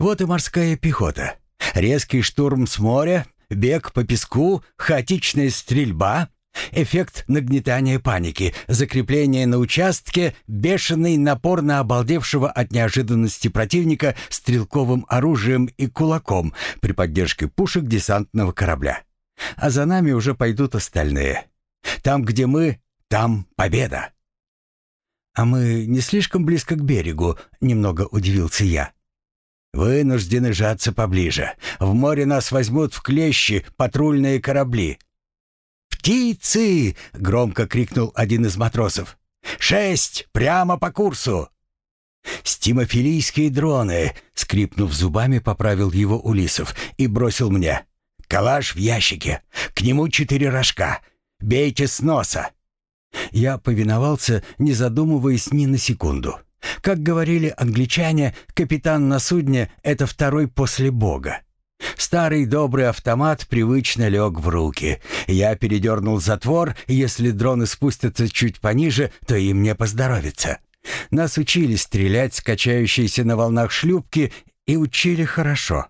Вот и морская пехота. Резкий штурм с моря, бег по песку, хаотичная стрельба, эффект нагнетания паники, закрепление на участке, бешеный напор на обалдевшего от неожиданности противника стрелковым оружием и кулаком при поддержке пушек десантного корабля. А за нами уже пойдут остальные. Там, где мы, там победа. «А мы не слишком близко к берегу?» — немного удивился я. «Вынуждены жаться поближе. В море нас возьмут в клещи патрульные корабли». «Птицы!» — громко крикнул один из матросов. «Шесть! Прямо по курсу!» «Стимофилийские дроны!» — скрипнув зубами, поправил его Улисов и бросил мне. «Калаш в ящике. К нему четыре рожка. Бейте с носа!» Я повиновался, не задумываясь ни на секунду. Как говорили англичане, капитан на судне — это второй после Бога. Старый добрый автомат привычно лег в руки. Я передернул затвор, если дроны спустятся чуть пониже, то им не поздоровится. Нас учили стрелять с качающейся на волнах шлюпки и учили хорошо.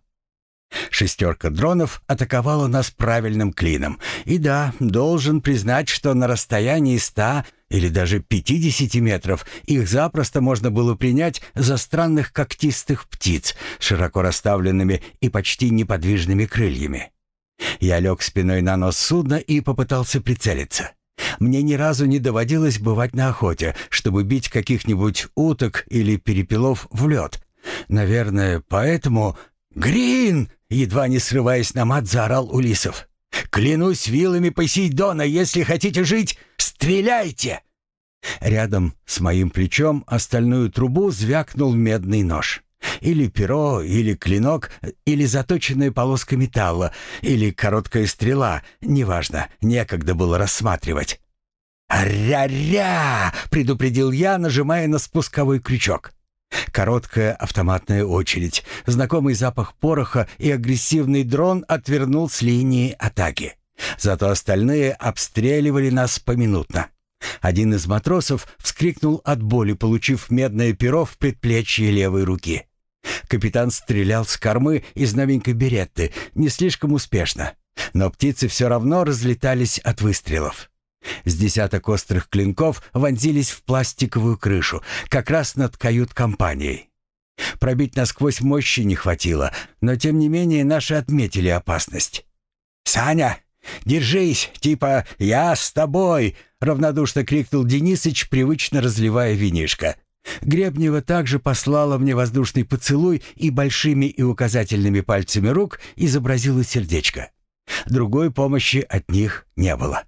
Шестерка дронов атаковала нас правильным клином. И да, должен признать, что на расстоянии ста или даже пятидесяти метров их запросто можно было принять за странных когтистых птиц, широко расставленными и почти неподвижными крыльями. Я лег спиной на нос судна и попытался прицелиться. Мне ни разу не доводилось бывать на охоте, чтобы бить каких-нибудь уток или перепелов в лед. Наверное, поэтому... «Грин!» Едва не срываясь на мат, заорал Улисов. «Клянусь вилами Посейдона, если хотите жить, стреляйте!» Рядом с моим плечом остальную трубу звякнул медный нож. Или перо, или клинок, или заточенная полоска металла, или короткая стрела, неважно, некогда было рассматривать. «Ря-ря!» — предупредил я, нажимая на спусковой крючок. Короткая автоматная очередь, знакомый запах пороха и агрессивный дрон отвернул с линии атаки. Зато остальные обстреливали нас поминутно. Один из матросов вскрикнул от боли, получив медное перо в предплечье левой руки. Капитан стрелял с кормы из новенькой беретты, не слишком успешно, но птицы все равно разлетались от выстрелов. С десяток острых клинков вонзились в пластиковую крышу, как раз над кают-компанией. Пробить насквозь мощи не хватило, но тем не менее наши отметили опасность. «Саня, держись, типа «я с тобой», — равнодушно крикнул Денисыч, привычно разливая винишко. Гребнева также послала мне воздушный поцелуй и большими и указательными пальцами рук изобразила сердечко. Другой помощи от них не было.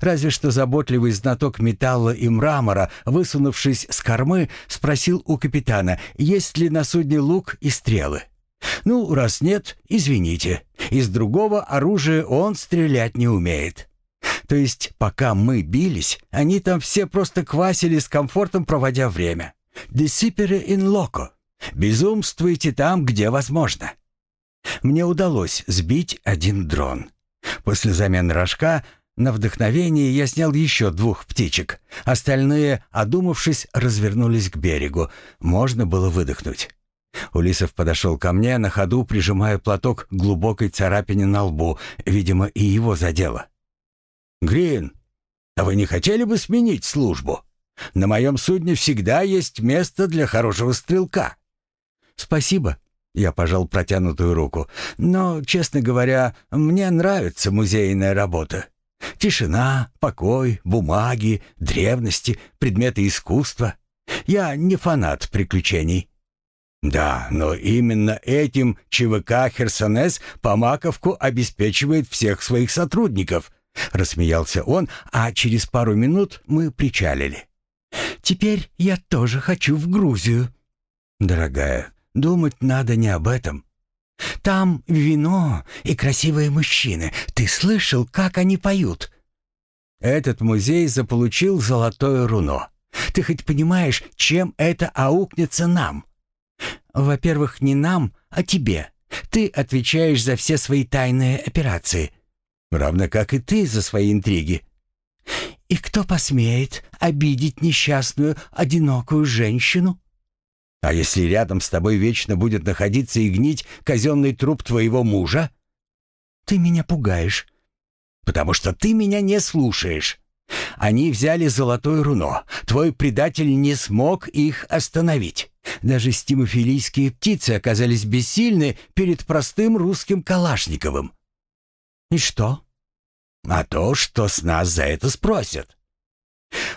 Разве что заботливый знаток металла и мрамора, высунувшись с кормы, спросил у капитана, есть ли на судне лук и стрелы. «Ну, раз нет, извините. Из другого оружия он стрелять не умеет». То есть, пока мы бились, они там все просто квасили с комфортом, проводя время. «Десипере ин локо». Безумствуйте там, где возможно. Мне удалось сбить один дрон. После замены рожка на вдохновение я снял еще двух птичек. Остальные, одумавшись, развернулись к берегу. Можно было выдохнуть. Улисов подошел ко мне, на ходу прижимая платок к глубокой царапине на лбу. Видимо, и его задело. «Грин, а вы не хотели бы сменить службу? На моем судне всегда есть место для хорошего стрелка». «Спасибо», — я пожал протянутую руку. «Но, честно говоря, мне нравится музейная работа. Тишина, покой, бумаги, древности, предметы искусства. Я не фанат приключений. Да, но именно этим ЧВК «Херсонес» по маковку обеспечивает всех своих сотрудников. Рассмеялся он, а через пару минут мы причалили. «Теперь я тоже хочу в Грузию». «Дорогая, думать надо не об этом. Там вино и красивые мужчины. Ты слышал, как они поют?» Этот музей заполучил золотое руно. Ты хоть понимаешь, чем это аукнется нам? Во-первых, не нам, а тебе. Ты отвечаешь за все свои тайные операции. Равно как и ты за свои интриги. И кто посмеет обидеть несчастную, одинокую женщину? А если рядом с тобой вечно будет находиться и гнить казенный труп твоего мужа? Ты меня пугаешь. Потому что ты меня не слушаешь. Они взяли золотое руно. Твой предатель не смог их остановить. Даже стимофилийские птицы оказались бессильны перед простым русским Калашниковым. И что? А то, что с нас за это спросят.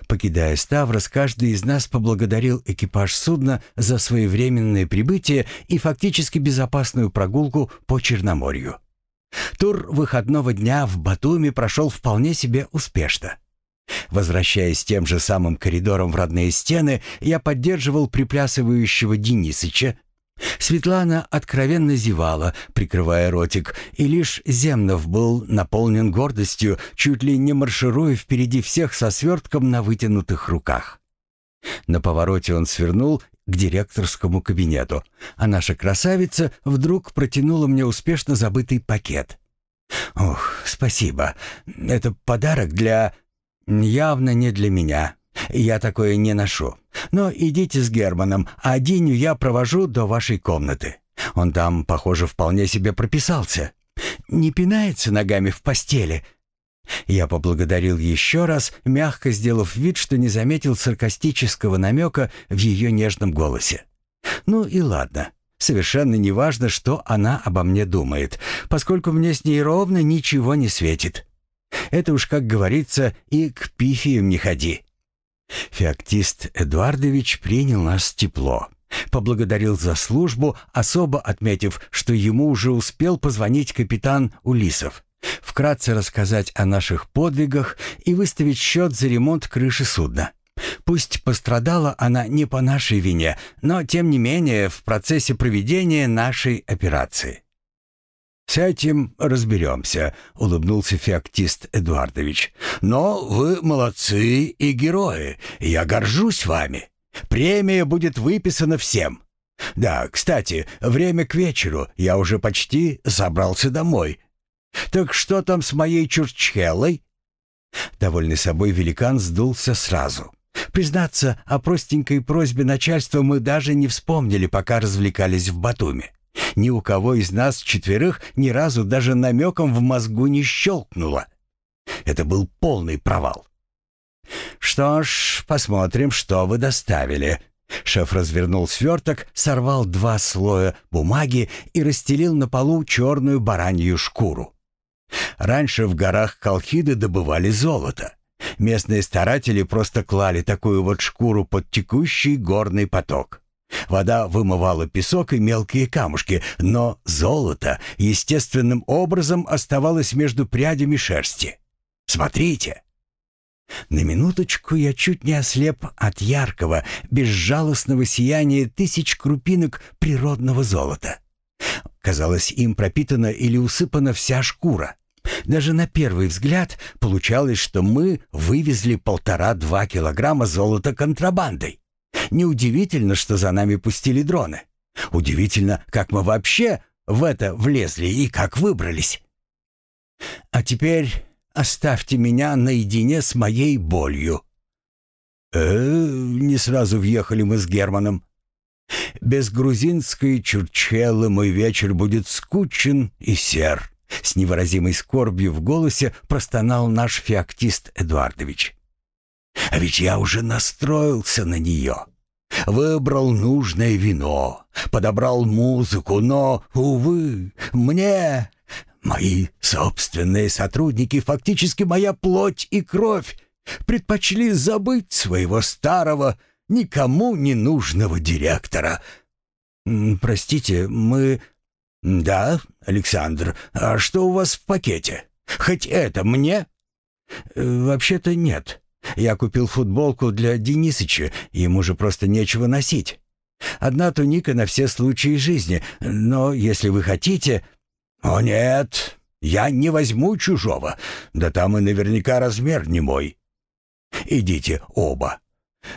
Покидая Ставрос, каждый из нас поблагодарил экипаж судна за своевременное прибытие и фактически безопасную прогулку по Черноморью. Тур выходного дня в Батуми прошел вполне себе успешно. Возвращаясь тем же самым коридором в родные стены, я поддерживал приплясывающего Денисыча. Светлана откровенно зевала, прикрывая ротик, и лишь Земнов был наполнен гордостью, чуть ли не маршируя впереди всех со свертком на вытянутых руках. На повороте он свернул к директорскому кабинету, а наша красавица вдруг протянула мне успешно забытый пакет. «Ох, спасибо. Это подарок для...» «Явно не для меня. Я такое не ношу. Но идите с Германом, а Диню я провожу до вашей комнаты. Он там, похоже, вполне себе прописался. Не пинается ногами в постели». Я поблагодарил еще раз, мягко сделав вид, что не заметил саркастического намека в ее нежном голосе. «Ну и ладно». Совершенно неважно, что она обо мне думает, поскольку мне с ней ровно ничего не светит. Это уж, как говорится, и к пифиям не ходи. Феоктист Эдуардович принял нас тепло. Поблагодарил за службу, особо отметив, что ему уже успел позвонить капитан Улисов, вкратце рассказать о наших подвигах и выставить счет за ремонт крыши судна. Пусть пострадала она не по нашей вине, но тем не менее в процессе проведения нашей операции. «С этим разберемся», — улыбнулся феоктист Эдуардович. «Но вы молодцы и герои. Я горжусь вами. Премия будет выписана всем. Да, кстати, время к вечеру. Я уже почти забрался домой. Так что там с моей чурчхелой?» Довольный собой великан сдулся сразу. Признаться, о простенькой просьбе начальства мы даже не вспомнили, пока развлекались в Батуми. Ни у кого из нас четверых ни разу даже намеком в мозгу не щелкнуло. Это был полный провал. «Что ж, посмотрим, что вы доставили». Шеф развернул сверток, сорвал два слоя бумаги и расстелил на полу черную баранью шкуру. Раньше в горах Колхиды добывали золото. Местные старатели просто клали такую вот шкуру под текущий горный поток. Вода вымывала песок и мелкие камушки, но золото естественным образом оставалось между прядями шерсти. Смотрите. На минуточку я чуть не ослеп от яркого, безжалостного сияния тысяч крупинок природного золота. Казалось, им пропитана или усыпана вся шкура. Даже на первый взгляд получалось, что мы вывезли полтора-два килограмма золота контрабандой. Неудивительно, что за нами пустили дроны. Удивительно, как мы вообще в это влезли и как выбрались. А теперь оставьте меня наедине с моей болью. Э, не сразу въехали мы с Германом. Без грузинской чурчелы мой вечер будет скучен и сер. С невыразимой скорбью в голосе простонал наш феоктист Эдуардович. А ведь я уже настроился на нее. Выбрал нужное вино, подобрал музыку, но, увы, мне, мои собственные сотрудники, фактически моя плоть и кровь, предпочли забыть своего старого, никому не нужного директора. Простите, мы... Да, Александр, а что у вас в пакете? Хоть это мне? Э, вообще-то нет. Я купил футболку для Денисыча, ему же просто нечего носить. Одна туника на все случаи жизни, но если вы хотите... О нет, я не возьму чужого, да там и наверняка размер не мой. Идите оба.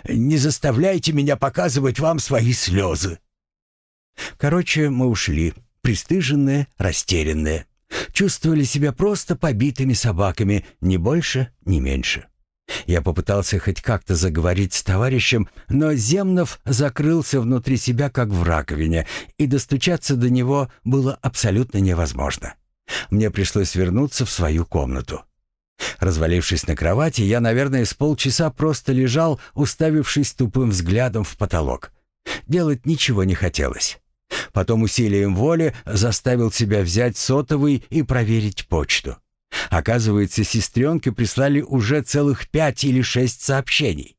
Не заставляйте меня показывать вам свои слезы. Короче, мы ушли, пристыженные, растерянные. Чувствовали себя просто побитыми собаками, ни больше, ни меньше. Я попытался хоть как-то заговорить с товарищем, но Земнов закрылся внутри себя, как в раковине, и достучаться до него было абсолютно невозможно. Мне пришлось вернуться в свою комнату. Развалившись на кровати, я, наверное, с полчаса просто лежал, уставившись тупым взглядом в потолок. Делать ничего не хотелось. Потом усилием воли заставил себя взять сотовый и проверить почту. Оказывается, сестренки прислали уже целых пять или шесть сообщений.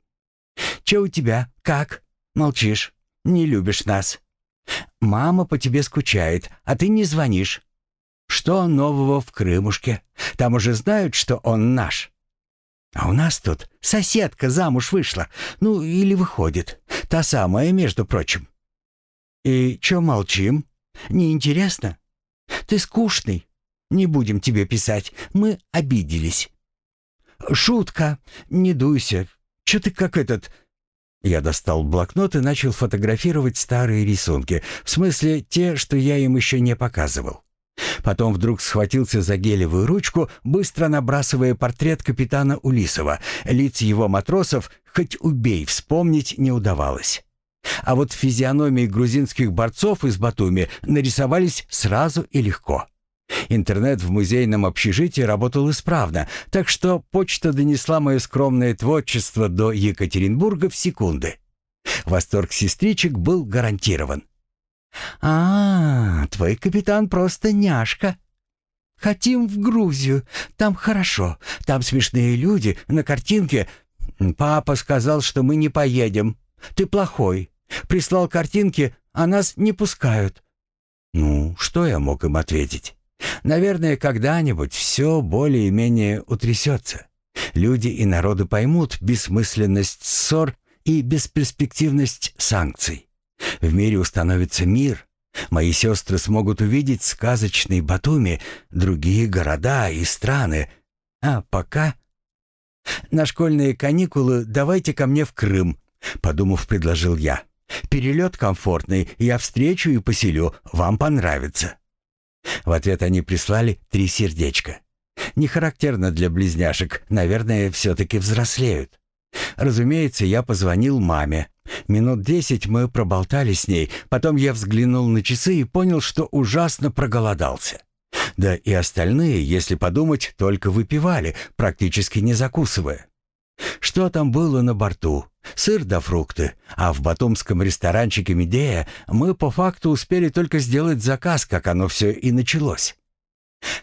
«Че у тебя? Как? Молчишь? Не любишь нас? Мама по тебе скучает, а ты не звонишь. Что нового в Крымушке? Там уже знают, что он наш. А у нас тут соседка замуж вышла. Ну, или выходит. Та самая, между прочим. И чё молчим? Неинтересно? Ты скучный. Не будем тебе писать. Мы обиделись. Шутка. Не дуйся. Чё ты как этот... Я достал блокнот и начал фотографировать старые рисунки. В смысле, те, что я им еще не показывал. Потом вдруг схватился за гелевую ручку, быстро набрасывая портрет капитана Улисова. Лиц его матросов, хоть убей, вспомнить не удавалось. А вот физиономии грузинских борцов из Батуми нарисовались сразу и легко. Интернет в музейном общежитии работал исправно, так что почта донесла мое скромное творчество до Екатеринбурга в секунды. Восторг сестричек был гарантирован. «А, твой капитан просто няшка. Хотим в Грузию. Там хорошо. Там смешные люди. На картинке... Папа сказал, что мы не поедем. Ты плохой. Прислал картинки, а нас не пускают». Ну, что я мог им ответить? Наверное, когда-нибудь все более-менее утрясется. Люди и народы поймут бессмысленность ссор и бесперспективность санкций. В мире установится мир. Мои сестры смогут увидеть сказочный Батуми, другие города и страны. А пока... На школьные каникулы давайте ко мне в Крым, подумав, предложил я. Перелет комфортный, я встречу и поселю, вам понравится. В ответ они прислали три сердечка. Не характерно для близняшек, наверное, все-таки взрослеют. Разумеется, я позвонил маме. Минут десять мы проболтали с ней, потом я взглянул на часы и понял, что ужасно проголодался. Да и остальные, если подумать, только выпивали, практически не закусывая. Что там было на борту? Сыр да фрукты. А в батумском ресторанчике «Медея» мы по факту успели только сделать заказ, как оно все и началось.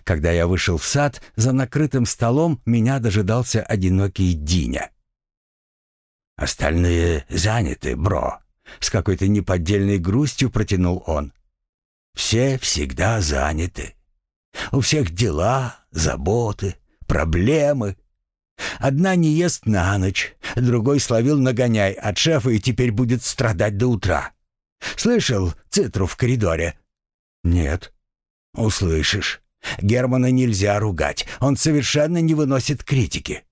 Когда я вышел в сад, за накрытым столом меня дожидался одинокий Диня. «Остальные заняты, бро», — с какой-то неподдельной грустью протянул он. «Все всегда заняты. У всех дела, заботы, проблемы. Одна не ест на ночь, другой словил нагоняй от шефа и теперь будет страдать до утра. Слышал цитру в коридоре?» «Нет». «Услышишь. Германа нельзя ругать, он совершенно не выносит критики».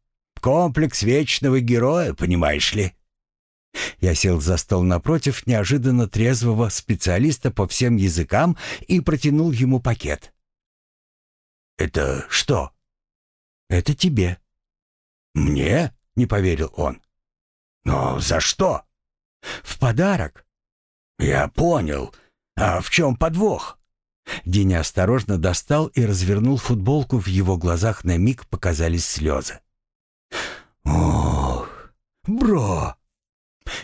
Комплекс вечного героя, понимаешь ли?» Я сел за стол напротив неожиданно трезвого специалиста по всем языкам и протянул ему пакет. «Это что?» «Это тебе». «Мне?» — не поверил он. «Но за что?» «В подарок». «Я понял. А в чем подвох?» Диня осторожно достал и развернул футболку, в его глазах на миг показались слезы. «Ох, бро!»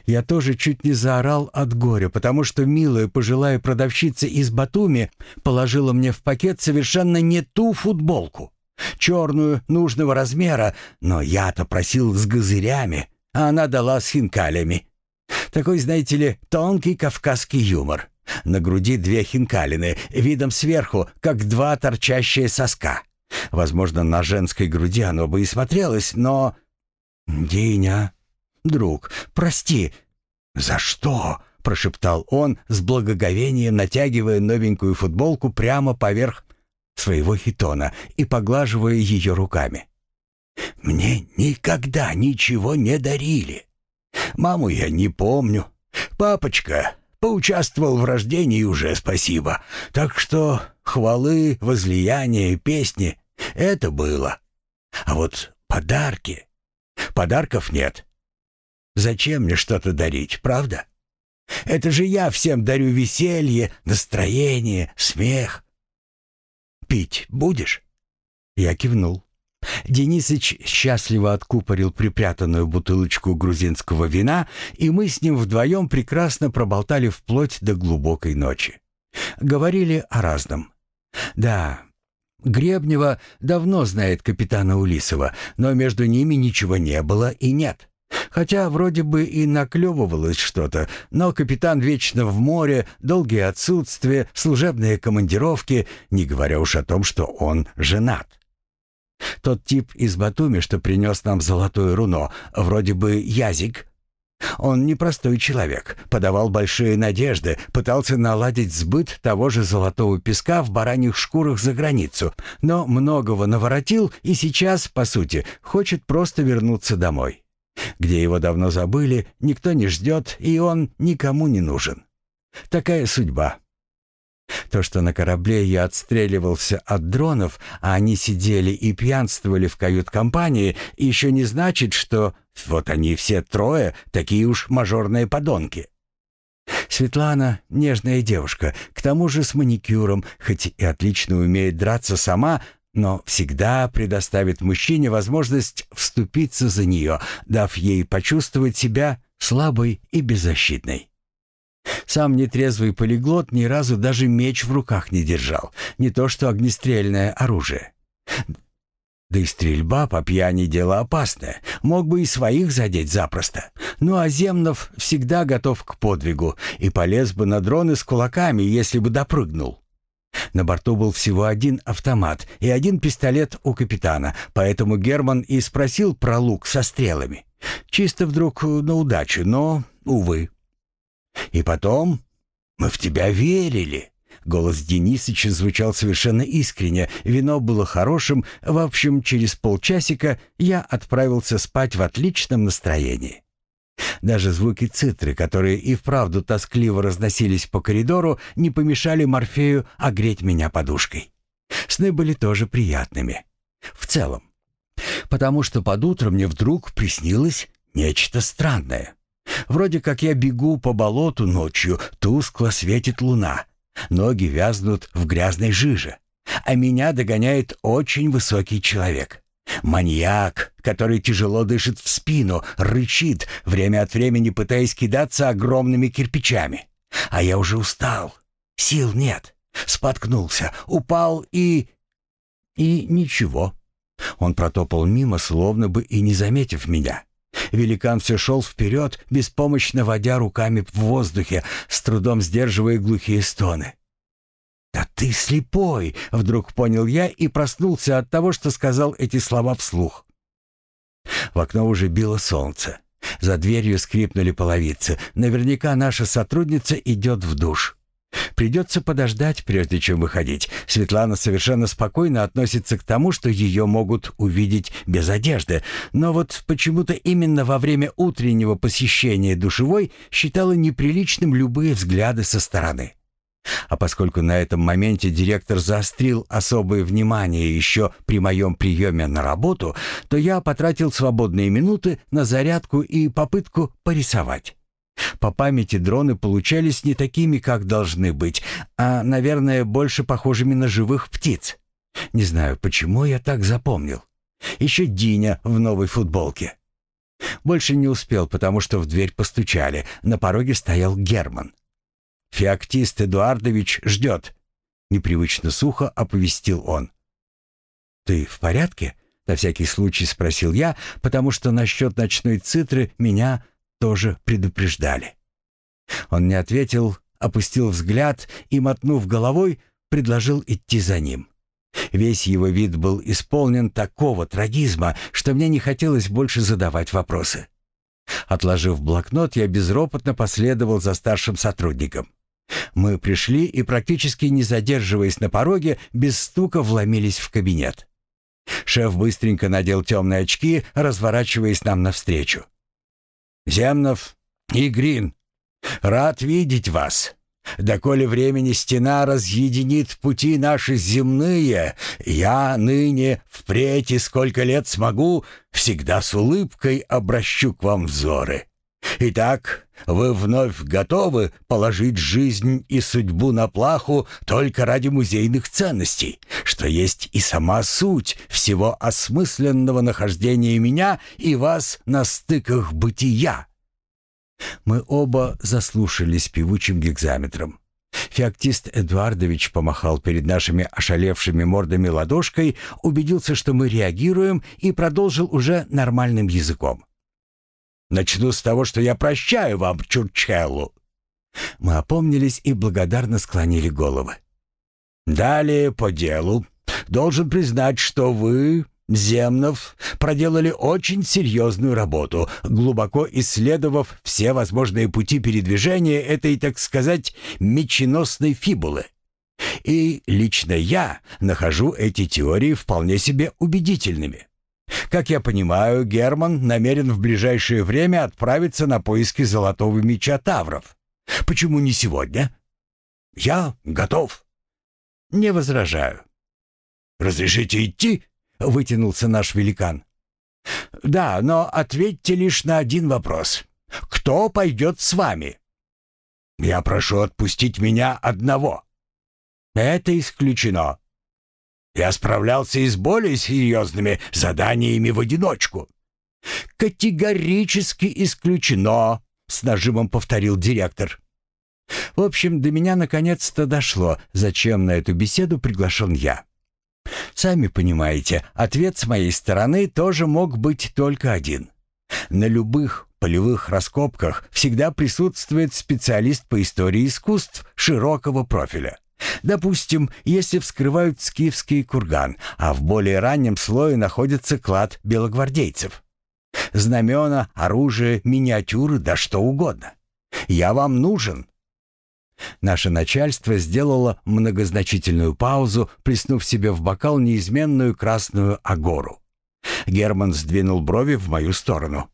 Я тоже чуть не заорал от горя, потому что милая пожилая продавщица из Батуми положила мне в пакет совершенно не ту футболку. Черную, нужного размера, но я-то просил с газырями, а она дала с хинкалями. Такой, знаете ли, тонкий кавказский юмор. На груди две хинкалины, видом сверху, как два торчащие соска. Возможно, на женской груди оно бы и смотрелось, но... «Диня, друг, прости». «За что?» — прошептал он с благоговением, натягивая новенькую футболку прямо поверх своего хитона и поглаживая ее руками. «Мне никогда ничего не дарили. Маму я не помню. Папочка поучаствовал в рождении уже, спасибо. Так что хвалы, возлияния, песни — это было. А вот подарки... Подарков нет. Зачем мне что-то дарить, правда? Это же я всем дарю веселье, настроение, смех. Пить будешь?» Я кивнул. Денисыч счастливо откупорил припрятанную бутылочку грузинского вина, и мы с ним вдвоем прекрасно проболтали вплоть до глубокой ночи. Говорили о разном. Да, Гребнева давно знает капитана Улисова, но между ними ничего не было и нет. Хотя вроде бы и наклевывалось что-то, но капитан вечно в море, долгие отсутствия, служебные командировки, не говоря уж о том, что он женат. Тот тип из Батуми, что принес нам золотое руно, вроде бы Язик. Он непростой человек, подавал большие надежды, пытался наладить сбыт того же золотого песка в бараньих шкурах за границу, но многого наворотил и сейчас, по сути, хочет просто вернуться домой. Где его давно забыли, никто не ждет, и он никому не нужен. Такая судьба. То, что на корабле я отстреливался от дронов, а они сидели и пьянствовали в кают-компании, еще не значит, что вот они все трое такие уж мажорные подонки. Светлана — нежная девушка, к тому же с маникюром, хоть и отлично умеет драться сама, но всегда предоставит мужчине возможность вступиться за нее, дав ей почувствовать себя слабой и беззащитной. Сам нетрезвый полиглот ни разу даже меч в руках не держал, не то что огнестрельное оружие. Да и стрельба по пьяни дело опасное, мог бы и своих задеть запросто. Ну а Земнов всегда готов к подвигу и полез бы на дроны с кулаками, если бы допрыгнул. На борту был всего один автомат и один пистолет у капитана, поэтому Герман и спросил про лук со стрелами. Чисто вдруг на удачу, но, увы. И потом мы в тебя верили. Голос Денисыча звучал совершенно искренне, вино было хорошим, в общем, через полчасика я отправился спать в отличном настроении. Даже звуки цитры, которые и вправду тоскливо разносились по коридору, не помешали Морфею огреть меня подушкой. Сны были тоже приятными. В целом. Потому что под утро мне вдруг приснилось нечто странное. Вроде как я бегу по болоту ночью, тускло светит луна. Ноги вязнут в грязной жиже. А меня догоняет очень высокий человек. Маньяк, который тяжело дышит в спину, рычит, время от времени пытаясь кидаться огромными кирпичами. А я уже устал. Сил нет. Споткнулся, упал и... И ничего. Он протопал мимо, словно бы и не заметив меня. Великан все шел вперед, беспомощно водя руками в воздухе, с трудом сдерживая глухие стоны. «Да ты слепой!» — вдруг понял я и проснулся от того, что сказал эти слова вслух. В окно уже било солнце. За дверью скрипнули половицы. Наверняка наша сотрудница идет в душ. Придется подождать, прежде чем выходить. Светлана совершенно спокойно относится к тому, что ее могут увидеть без одежды, но вот почему-то именно во время утреннего посещения душевой считала неприличным любые взгляды со стороны. А поскольку на этом моменте директор заострил особое внимание еще при моем приеме на работу, то я потратил свободные минуты на зарядку и попытку порисовать. По памяти дроны получались не такими, как должны быть, а, наверное, больше похожими на живых птиц. Не знаю, почему я так запомнил. Еще Диня в новой футболке. Больше не успел, потому что в дверь постучали. На пороге стоял Герман. «Феоктист Эдуардович ждет», — непривычно сухо оповестил он. «Ты в порядке?» — на всякий случай спросил я, потому что насчет ночной цитры меня тоже предупреждали. Он не ответил, опустил взгляд и, мотнув головой, предложил идти за ним. Весь его вид был исполнен такого трагизма, что мне не хотелось больше задавать вопросы. Отложив блокнот, я безропотно последовал за старшим сотрудником. Мы пришли и, практически не задерживаясь на пороге, без стука вломились в кабинет. Шеф быстренько надел темные очки, разворачиваясь нам навстречу. «Земнов и Грин, рад видеть вас. доколе времени стена разъединит пути наши земные, я ныне, впредь и сколько лет смогу, всегда с улыбкой обращу к вам взоры. Итак, вы вновь готовы положить жизнь и судьбу на плаху только ради музейных ценностей, что есть и сама суть всего осмысленного нахождения меня и вас на стыках бытия. Мы оба заслушались певучим гекзаметром. Феоктист Эдуардович помахал перед нашими ошалевшими мордами ладошкой, убедился, что мы реагируем, и продолжил уже нормальным языком. «Начну с того, что я прощаю вам, Чурчеллу». Мы опомнились и благодарно склонили головы. «Далее по делу. Должен признать, что вы Земнов проделали очень серьезную работу, глубоко исследовав все возможные пути передвижения этой, так сказать, меченосной фибулы. И лично я нахожу эти теории вполне себе убедительными. Как я понимаю, Герман намерен в ближайшее время отправиться на поиски золотого меча Тавров. Почему не сегодня? Я готов. Не возражаю. Разрешите идти? вытянулся наш великан. «Да, но ответьте лишь на один вопрос. Кто пойдет с вами?» «Я прошу отпустить меня одного». «Это исключено». «Я справлялся и с более серьезными заданиями в одиночку». «Категорически исключено», — с нажимом повторил директор. В общем, до меня наконец-то дошло, зачем на эту беседу приглашен я. Сами понимаете, ответ с моей стороны тоже мог быть только один. На любых полевых раскопках всегда присутствует специалист по истории искусств широкого профиля. Допустим, если вскрывают скифский курган, а в более раннем слое находится клад белогвардейцев. Знамена, оружие, миниатюры, да что угодно. Я вам нужен, Наше начальство сделало многозначительную паузу, плеснув себе в бокал неизменную красную агору. Герман сдвинул брови в мою сторону.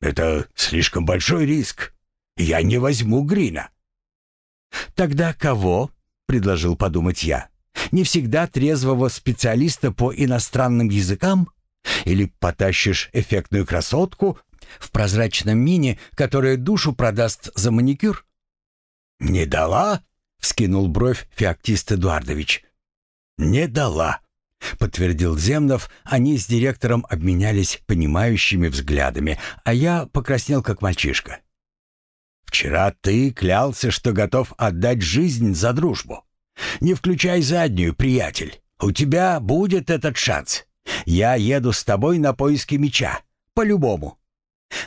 «Это слишком большой риск. Я не возьму Грина». «Тогда кого?» — предложил подумать я. «Не всегда трезвого специалиста по иностранным языкам? Или потащишь эффектную красотку в прозрачном мини, которая душу продаст за маникюр?» «Не дала?» — вскинул бровь Феоктист Эдуардович. «Не дала», — подтвердил Земнов. Они с директором обменялись понимающими взглядами, а я покраснел, как мальчишка. «Вчера ты клялся, что готов отдать жизнь за дружбу. Не включай заднюю, приятель. У тебя будет этот шанс. Я еду с тобой на поиски меча. По-любому.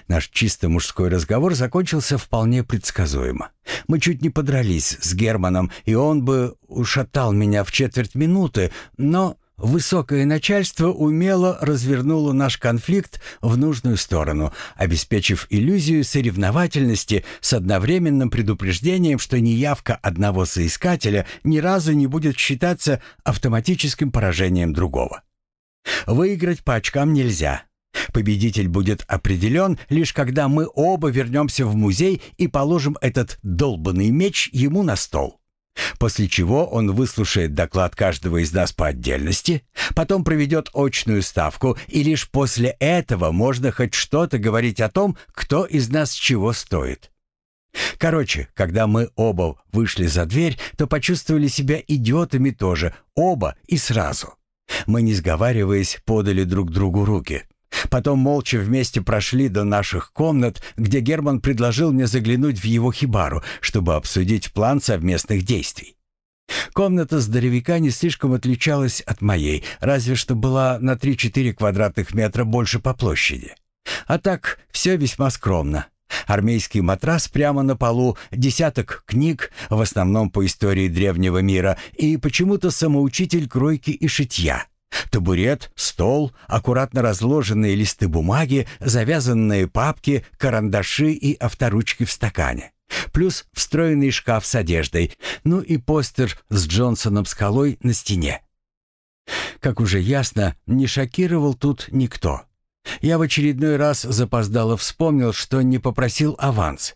Наш чисто мужской разговор закончился вполне предсказуемо. Мы чуть не подрались с Германом, и он бы ушатал меня в четверть минуты, но высокое начальство умело развернуло наш конфликт в нужную сторону, обеспечив иллюзию соревновательности с одновременным предупреждением, что неявка одного соискателя ни разу не будет считаться автоматическим поражением другого. Выиграть по очкам нельзя, Победитель будет определен, лишь когда мы оба вернемся в музей и положим этот долбанный меч ему на стол. После чего он выслушает доклад каждого из нас по отдельности, потом проведет очную ставку, и лишь после этого можно хоть что-то говорить о том, кто из нас чего стоит. Короче, когда мы оба вышли за дверь, то почувствовали себя идиотами тоже, оба и сразу. Мы, не сговариваясь, подали друг другу руки. Потом молча вместе прошли до наших комнат, где Герман предложил мне заглянуть в его хибару, чтобы обсудить план совместных действий. Комната здоровяка не слишком отличалась от моей, разве что была на 3-4 квадратных метра больше по площади. А так, все весьма скромно. Армейский матрас прямо на полу, десяток книг, в основном по истории древнего мира, и почему-то самоучитель кройки и шитья. Табурет, стол, аккуратно разложенные листы бумаги, завязанные папки, карандаши и авторучки в стакане. Плюс встроенный шкаф с одеждой, ну и постер с Джонсоном скалой на стене. Как уже ясно, не шокировал тут никто. Я в очередной раз запоздало вспомнил, что не попросил аванс.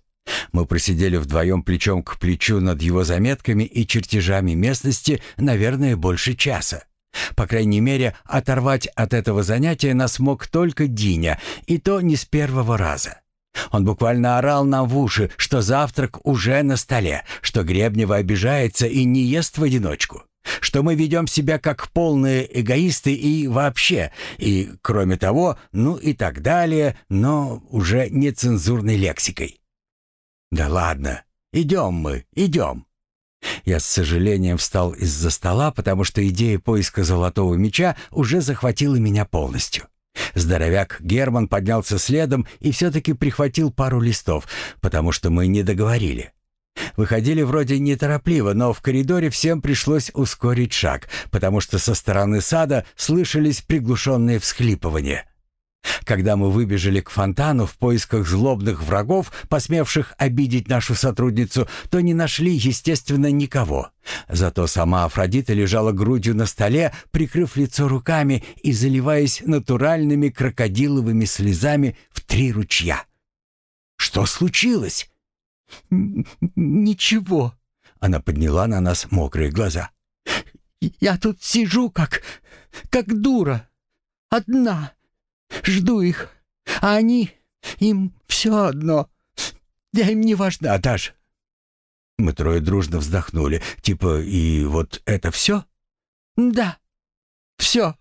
Мы просидели вдвоем плечом к плечу над его заметками и чертежами местности, наверное, больше часа. По крайней мере, оторвать от этого занятия нас мог только Диня, и то не с первого раза. Он буквально орал нам в уши, что завтрак уже на столе, что Гребнева обижается и не ест в одиночку, что мы ведем себя как полные эгоисты и вообще, и, кроме того, ну и так далее, но уже нецензурной лексикой. «Да ладно, идем мы, идем». Я с сожалением встал из-за стола, потому что идея поиска золотого меча уже захватила меня полностью. Здоровяк Герман поднялся следом и все-таки прихватил пару листов, потому что мы не договорили. Выходили вроде неторопливо, но в коридоре всем пришлось ускорить шаг, потому что со стороны сада слышались приглушенные всхлипывания. Когда мы выбежали к фонтану в поисках злобных врагов, посмевших обидеть нашу сотрудницу, то не нашли, естественно, никого. Зато сама Афродита лежала грудью на столе, прикрыв лицо руками и заливаясь натуральными крокодиловыми слезами в три ручья. «Что случилось?» «Ничего», — она подняла на нас мокрые глаза. «Я тут сижу как... как дура. Одна». Жду их, а они... Им все одно. Я им не важна даже». Мы трое дружно вздохнули. Типа, и вот это все? «Да, все.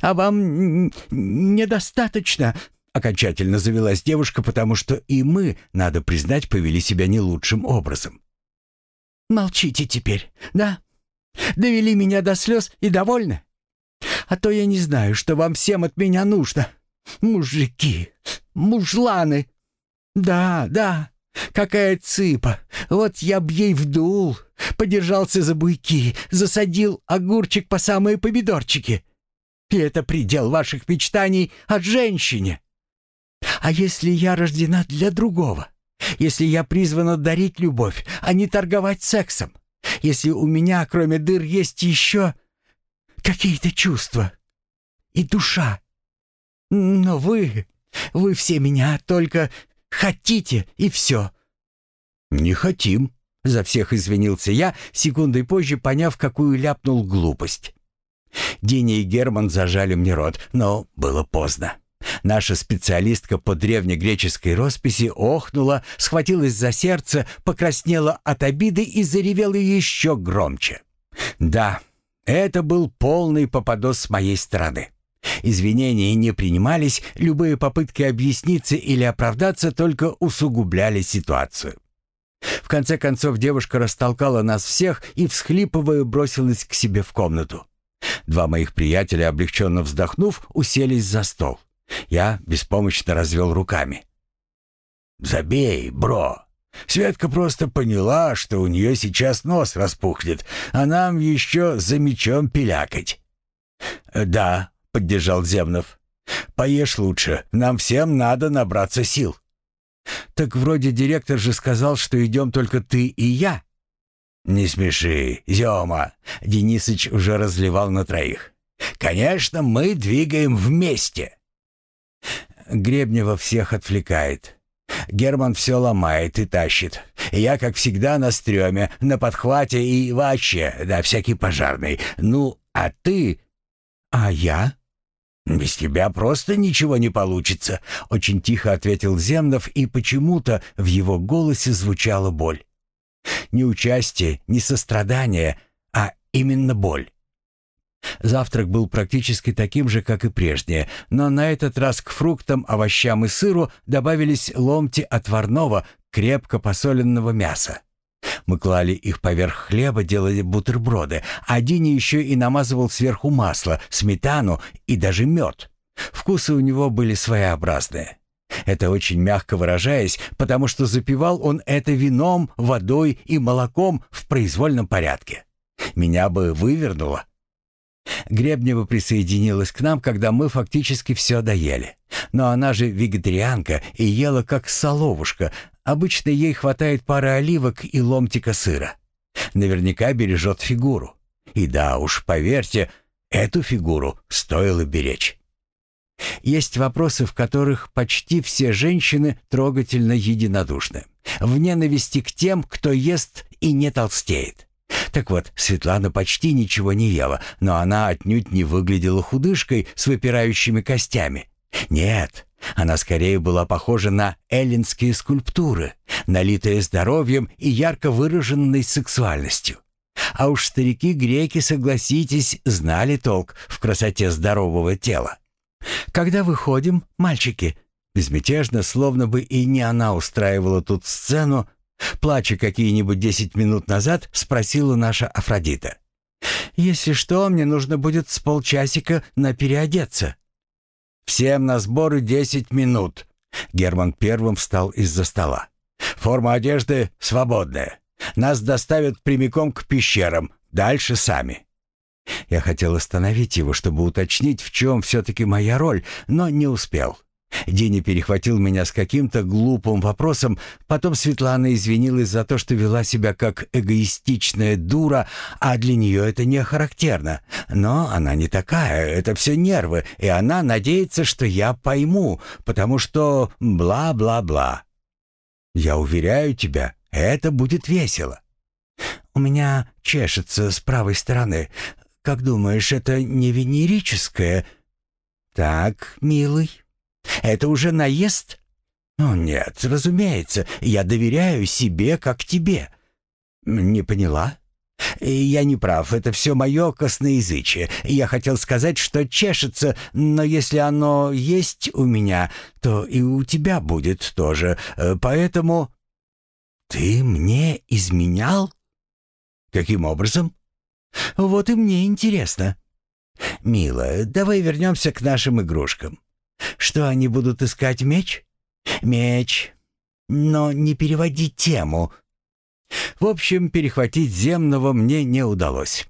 А вам недостаточно?» Окончательно завелась девушка, потому что и мы, надо признать, повели себя не лучшим образом. «Молчите теперь, да? Довели меня до слез и довольны? А то я не знаю, что вам всем от меня нужно. Мужики, мужланы. Да, да, какая цыпа. Вот я б ей вдул, подержался за буйки, засадил огурчик по самые помидорчики. И это предел ваших мечтаний о женщине. А если я рождена для другого? Если я призвана дарить любовь, а не торговать сексом? Если у меня, кроме дыр, есть еще какие-то чувства и душа. Но вы, вы все меня только хотите и все». «Не хотим», — за всех извинился я, секундой позже поняв, какую ляпнул глупость. Диня и Герман зажали мне рот, но было поздно. Наша специалистка по древнегреческой росписи охнула, схватилась за сердце, покраснела от обиды и заревела еще громче. Да, это был полный попадос с моей стороны. Извинения не принимались, любые попытки объясниться или оправдаться только усугубляли ситуацию. В конце концов девушка растолкала нас всех и, всхлипывая, бросилась к себе в комнату. Два моих приятеля, облегченно вздохнув, уселись за стол. Я беспомощно развел руками. «Забей, бро!» Светка просто поняла, что у нее сейчас нос распухнет, а нам еще за мечом пилякать. «Да», — поддержал Земнов. «Поешь лучше, нам всем надо набраться сил». «Так вроде директор же сказал, что идем только ты и я». «Не смеши, Зема», — Денисыч уже разливал на троих. «Конечно, мы двигаем вместе». Гребнева всех отвлекает. Герман все ломает и тащит. Я, как всегда, на стреме, на подхвате и вообще, да, всякий пожарный. Ну, а ты... А я? «Без тебя просто ничего не получится», — очень тихо ответил Земнов, и почему-то в его голосе звучала боль. Не участие, не сострадание, а именно боль. Завтрак был практически таким же, как и прежнее, но на этот раз к фруктам, овощам и сыру добавились ломти отварного, крепко посоленного мяса. Мы клали их поверх хлеба, делали бутерброды, а Дини еще и намазывал сверху масло, сметану и даже мед. Вкусы у него были своеобразные. Это очень мягко выражаясь, потому что запивал он это вином, водой и молоком в произвольном порядке. Меня бы вывернуло. Гребнева присоединилась к нам, когда мы фактически все доели. Но она же вегетарианка и ела как соловушка. Обычно ей хватает пары оливок и ломтика сыра. Наверняка бережет фигуру. И да уж, поверьте, эту фигуру стоило беречь. Есть вопросы, в которых почти все женщины трогательно единодушны. В ненависти к тем, кто ест и не толстеет. Так вот, Светлана почти ничего не ела, но она отнюдь не выглядела худышкой с выпирающими костями. Нет, она скорее была похожа на эллинские скульптуры, налитые здоровьем и ярко выраженной сексуальностью. А уж старики-греки, согласитесь, знали толк в красоте здорового тела. «Когда выходим, мальчики?» Безмятежно, словно бы и не она устраивала тут сцену, плача какие-нибудь десять минут назад, спросила наша Афродита. «Если что, мне нужно будет с полчасика на переодеться». «Всем на сборы десять минут». Герман первым встал из-за стола. «Форма одежды свободная. Нас доставят прямиком к пещерам, дальше сами». Я хотел остановить его, чтобы уточнить, в чем все-таки моя роль, но не успел. Дени перехватил меня с каким-то глупым вопросом, потом Светлана извинилась за то, что вела себя как эгоистичная дура, а для нее это не характерно. Но она не такая, это все нервы, и она надеется, что я пойму, потому что бла-бла-бла. Я уверяю тебя, это будет весело. У меня чешется с правой стороны. Как думаешь, это не венерическое? Так, милый, это уже наезд? Ну нет, разумеется, я доверяю себе, как тебе. Не поняла? Я не прав, это все мое косноязычие. Я хотел сказать, что чешется, но если оно есть у меня, то и у тебя будет тоже. Э, поэтому... Ты мне изменял? Каким образом? Вот и мне интересно. Мила, давай вернемся к нашим игрушкам. Что они будут искать меч? Меч. Но не переводи тему. В общем, перехватить земного мне не удалось.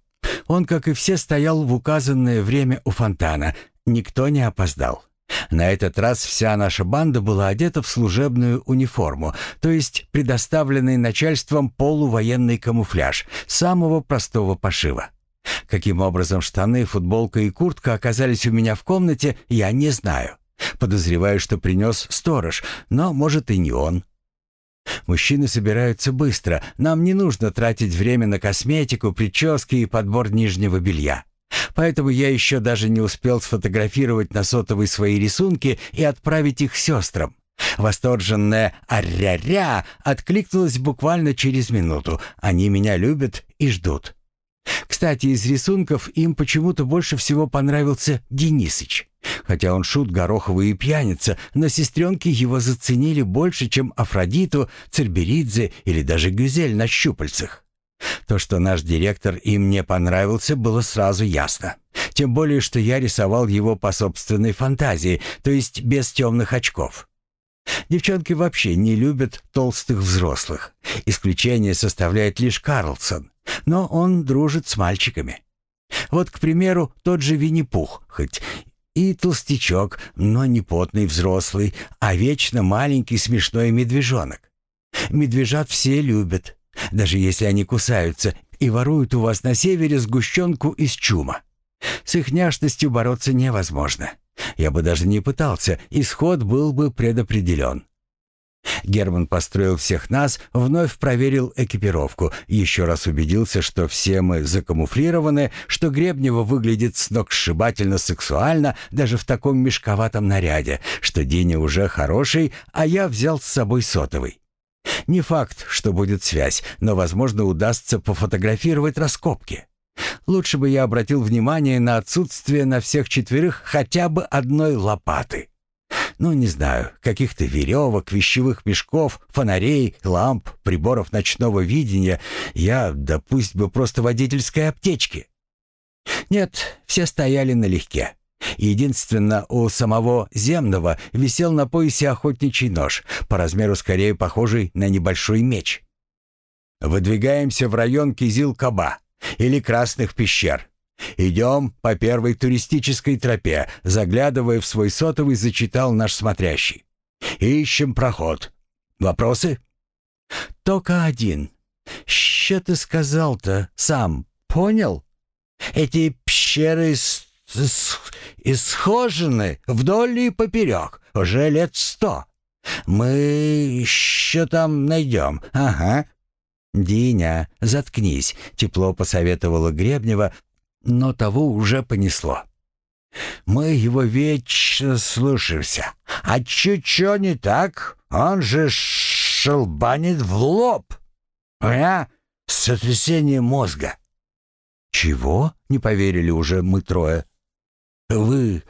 Он, как и все, стоял в указанное время у фонтана. Никто не опоздал. На этот раз вся наша банда была одета в служебную униформу, то есть предоставленный начальством полувоенный камуфляж самого простого пошива. Каким образом штаны, футболка и куртка оказались у меня в комнате, я не знаю. Подозреваю, что принес сторож, но, может, и не он. Мужчины собираются быстро. Нам не нужно тратить время на косметику, прически и подбор нижнего белья. Поэтому я еще даже не успел сфотографировать на сотовый свои рисунки и отправить их сестрам. Восторженная «Аря-ря» откликнулась буквально через минуту. Они меня любят и ждут. Кстати, из рисунков им почему-то больше всего понравился Денисыч. Хотя он шут гороховый и пьяница, но сестренки его заценили больше, чем Афродиту, Церберидзе или даже Гюзель на щупальцах. То, что наш директор им не понравился, было сразу ясно. Тем более, что я рисовал его по собственной фантазии, то есть без темных очков. Девчонки вообще не любят толстых взрослых. Исключение составляет лишь Карлсон но он дружит с мальчиками. Вот, к примеру, тот же Винни-Пух, хоть и толстячок, но не потный взрослый, а вечно маленький смешной медвежонок. Медвежат все любят, даже если они кусаются и воруют у вас на севере сгущенку из чума. С их няшностью бороться невозможно. Я бы даже не пытался, исход был бы предопределен. Герман построил всех нас, вновь проверил экипировку, еще раз убедился, что все мы закамуфлированы, что Гребнева выглядит сногсшибательно сексуально даже в таком мешковатом наряде, что Деня уже хороший, а я взял с собой сотовый. Не факт, что будет связь, но, возможно, удастся пофотографировать раскопки. Лучше бы я обратил внимание на отсутствие на всех четверых хотя бы одной лопаты. Ну, не знаю, каких-то веревок, вещевых мешков, фонарей, ламп, приборов ночного видения. Я, да пусть бы просто водительской аптечки. Нет, все стояли налегке. Единственно, у самого земного висел на поясе охотничий нож, по размеру скорее похожий на небольшой меч. «Выдвигаемся в район Кизил-Каба или Красных пещер», «Идем по первой туристической тропе», — заглядывая в свой сотовый, зачитал наш смотрящий. «Ищем проход. Вопросы?» «Только один. Что ты сказал-то сам? Понял? Эти пещеры с, исхожены вдоль и поперек уже лет сто. Мы еще там найдем, ага». «Диня, заткнись», — тепло посоветовала Гребнева, но того уже понесло. «Мы его вечно слушаемся. А чуть-чуть не так, он же шелбанит в лоб. Меня сотрясение мозга». «Чего?» — не поверили уже мы трое. «Вы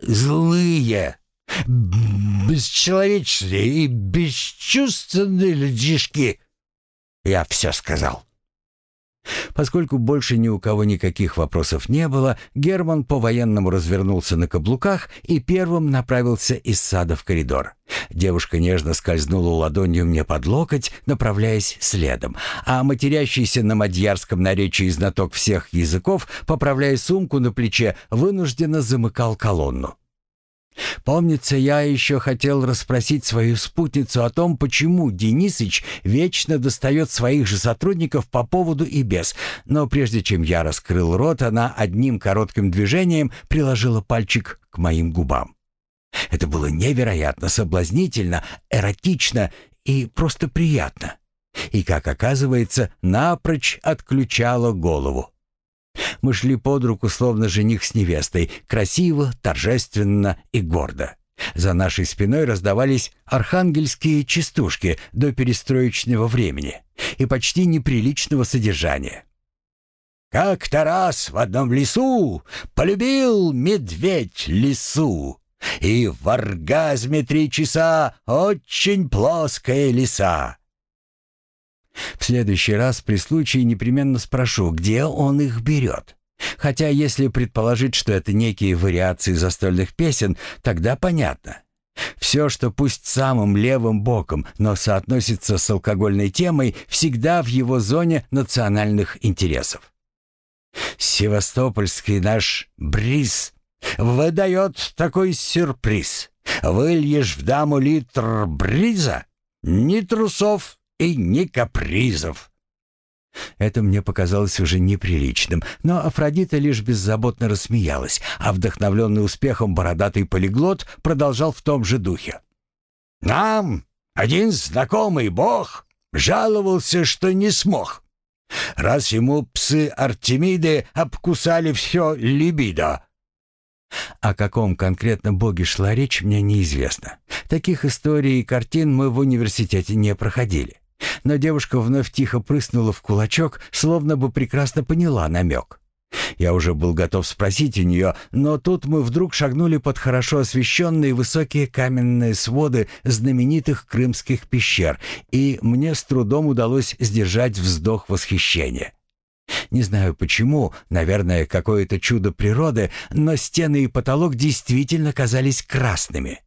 злые, бесчеловечные и бесчувственные людишки!» Я все сказал. Поскольку больше ни у кого никаких вопросов не было, Герман по-военному развернулся на каблуках и первым направился из сада в коридор. Девушка нежно скользнула ладонью мне под локоть, направляясь следом, а матерящийся на мадьярском наречии знаток всех языков, поправляя сумку на плече, вынужденно замыкал колонну. Помнится, я еще хотел расспросить свою спутницу о том, почему Денисыч вечно достает своих же сотрудников по поводу и без, но прежде чем я раскрыл рот, она одним коротким движением приложила пальчик к моим губам. Это было невероятно соблазнительно, эротично и просто приятно. И, как оказывается, напрочь отключало голову. Мы шли под руку, словно жених с невестой, красиво, торжественно и гордо. За нашей спиной раздавались архангельские частушки до перестроечного времени и почти неприличного содержания. «Как-то раз в одном лесу полюбил медведь лесу, и в оргазме три часа очень плоская леса. В следующий раз при случае непременно спрошу, где он их берет. Хотя если предположить, что это некие вариации застольных песен, тогда понятно. Все, что пусть самым левым боком, но соотносится с алкогольной темой, всегда в его зоне национальных интересов. Севастопольский наш бриз выдает такой сюрприз. Выльешь в даму литр бриза, ни трусов, и ни капризов. Это мне показалось уже неприличным, но Афродита лишь беззаботно рассмеялась, а вдохновленный успехом бородатый полиглот продолжал в том же духе. «Нам один знакомый бог жаловался, что не смог. Раз ему псы Артемиды обкусали все либидо, о каком конкретно боге шла речь, мне неизвестно. Таких историй и картин мы в университете не проходили. Но девушка вновь тихо прыснула в кулачок, словно бы прекрасно поняла намек. Я уже был готов спросить у нее, но тут мы вдруг шагнули под хорошо освещенные высокие каменные своды знаменитых крымских пещер, и мне с трудом удалось сдержать вздох восхищения. Не знаю почему, наверное, какое-то чудо природы, но стены и потолок действительно казались красными.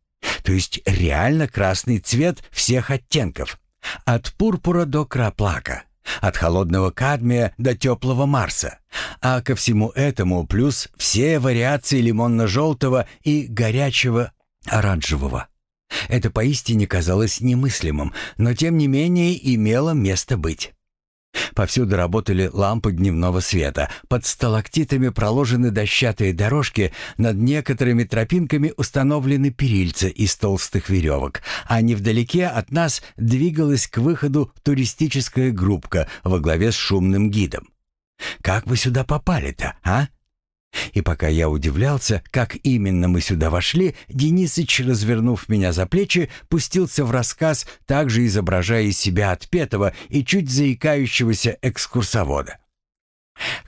То есть реально красный цвет всех оттенков. От пурпура до краплака, от холодного кадмия до теплого Марса. А ко всему этому плюс все вариации лимонно-желтого и горячего оранжевого. Это поистине казалось немыслимым, но тем не менее имело место быть. Повсюду работали лампы дневного света. Под сталактитами проложены дощатые дорожки, над некоторыми тропинками установлены перильца из толстых веревок, а невдалеке от нас двигалась к выходу туристическая группка во главе с шумным гидом. «Как вы сюда попали-то, а?» И пока я удивлялся, как именно мы сюда вошли, Денисыч, развернув меня за плечи, пустился в рассказ, также изображая из себя отпетого и чуть заикающегося экскурсовода.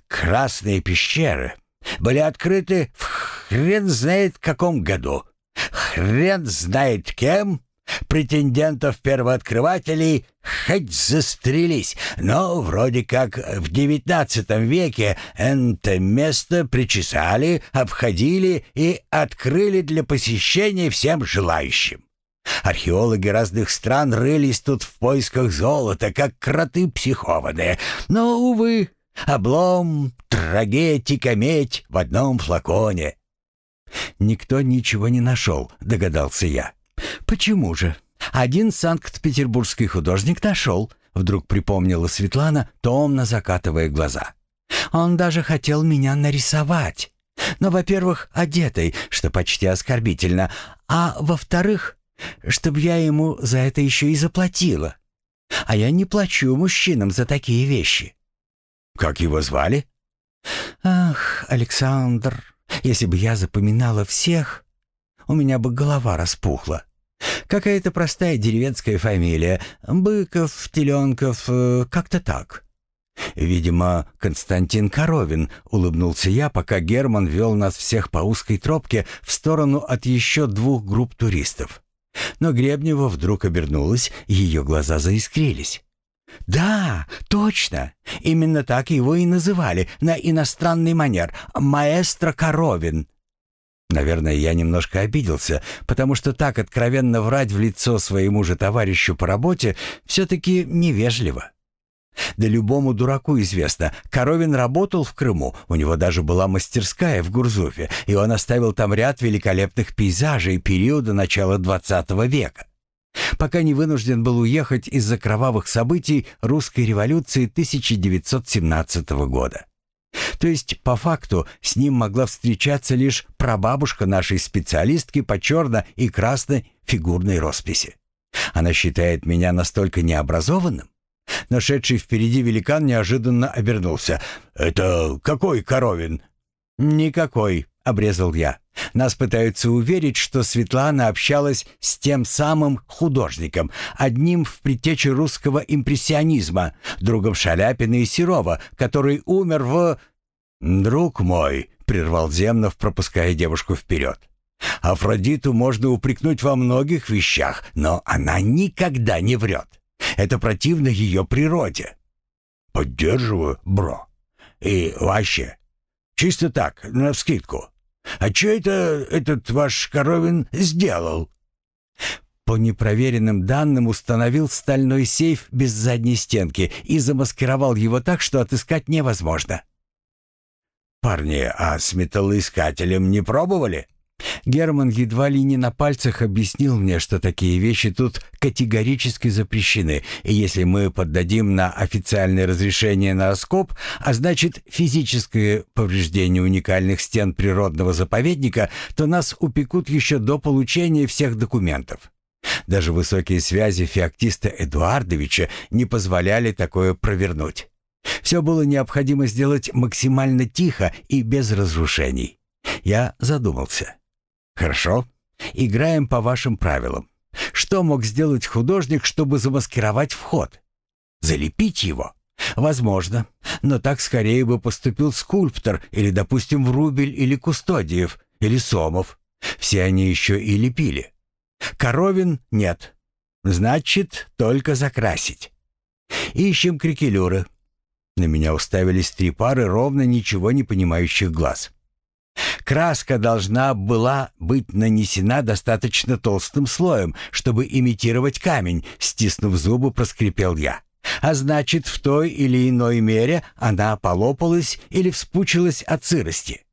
«Красные пещеры были открыты в хрен знает каком году, хрен знает кем, Претендентов-первооткрывателей хоть застрелись, но вроде как в девятнадцатом веке это место причесали, обходили и открыли для посещения всем желающим. Археологи разных стран рылись тут в поисках золота, как кроты психованные. Но, увы, облом, трагетика, медь в одном флаконе. «Никто ничего не нашел», — догадался я. «Почему же? Один санкт-петербургский художник нашел», — вдруг припомнила Светлана, томно закатывая глаза. «Он даже хотел меня нарисовать. Но, во-первых, одетой, что почти оскорбительно, а во-вторых, чтобы я ему за это еще и заплатила. А я не плачу мужчинам за такие вещи. Как его звали? Ах, Александр, если бы я запоминала всех, у меня бы голова распухла. Какая-то простая деревенская фамилия. Быков, Теленков, э, как-то так. «Видимо, Константин Коровин», — улыбнулся я, пока Герман вел нас всех по узкой тропке в сторону от еще двух групп туристов. Но Гребнева вдруг обернулась, ее глаза заискрились. «Да, точно! Именно так его и называли, на иностранный манер. Маэстро Коровин». Наверное, я немножко обиделся, потому что так откровенно врать в лицо своему же товарищу по работе все-таки невежливо. Да любому дураку известно, Коровин работал в Крыму, у него даже была мастерская в Гурзуфе, и он оставил там ряд великолепных пейзажей периода начала XX века. Пока не вынужден был уехать из-за кровавых событий русской революции 1917 года. То есть, по факту, с ним могла встречаться лишь прабабушка нашей специалистки по черно- и красной фигурной росписи. Она считает меня настолько необразованным, Нашедший впереди великан неожиданно обернулся. «Это какой Коровин?» «Никакой», — обрезал я. «Нас пытаются уверить, что Светлана общалась с тем самым художником, одним в предтече русского импрессионизма, другом Шаляпина и Серова, который умер в...» «Друг мой», — прервал Земнов, пропуская девушку вперед. «Афродиту можно упрекнуть во многих вещах, но она никогда не врет. Это противно ее природе. Поддерживаю, бро. И вообще, чисто так, навскидку. А что это этот ваш Коровин сделал? По непроверенным данным установил стальной сейф без задней стенки и замаскировал его так, что отыскать невозможно. «Парни, а с металлоискателем не пробовали?» Герман едва ли не на пальцах объяснил мне, что такие вещи тут категорически запрещены, и если мы поддадим на официальное разрешение на оскоп, а значит физическое повреждение уникальных стен природного заповедника, то нас упекут еще до получения всех документов. Даже высокие связи феоктиста Эдуардовича не позволяли такое провернуть. Все было необходимо сделать максимально тихо и без разрушений. Я задумался. Хорошо. Играем по вашим правилам. Что мог сделать художник, чтобы замаскировать вход? Залепить его? Возможно. Но так скорее бы поступил скульптор или, допустим, Врубель или Кустодиев или Сомов. Все они еще и лепили. Коровин нет. Значит, только закрасить. Ищем крикелюры. На меня уставились три пары ровно ничего не понимающих глаз. Краска должна была быть нанесена достаточно толстым слоем, чтобы имитировать камень, стиснув зубы, проскрипел я. А значит, в той или иной мере она полопалась или вспучилась от сырости.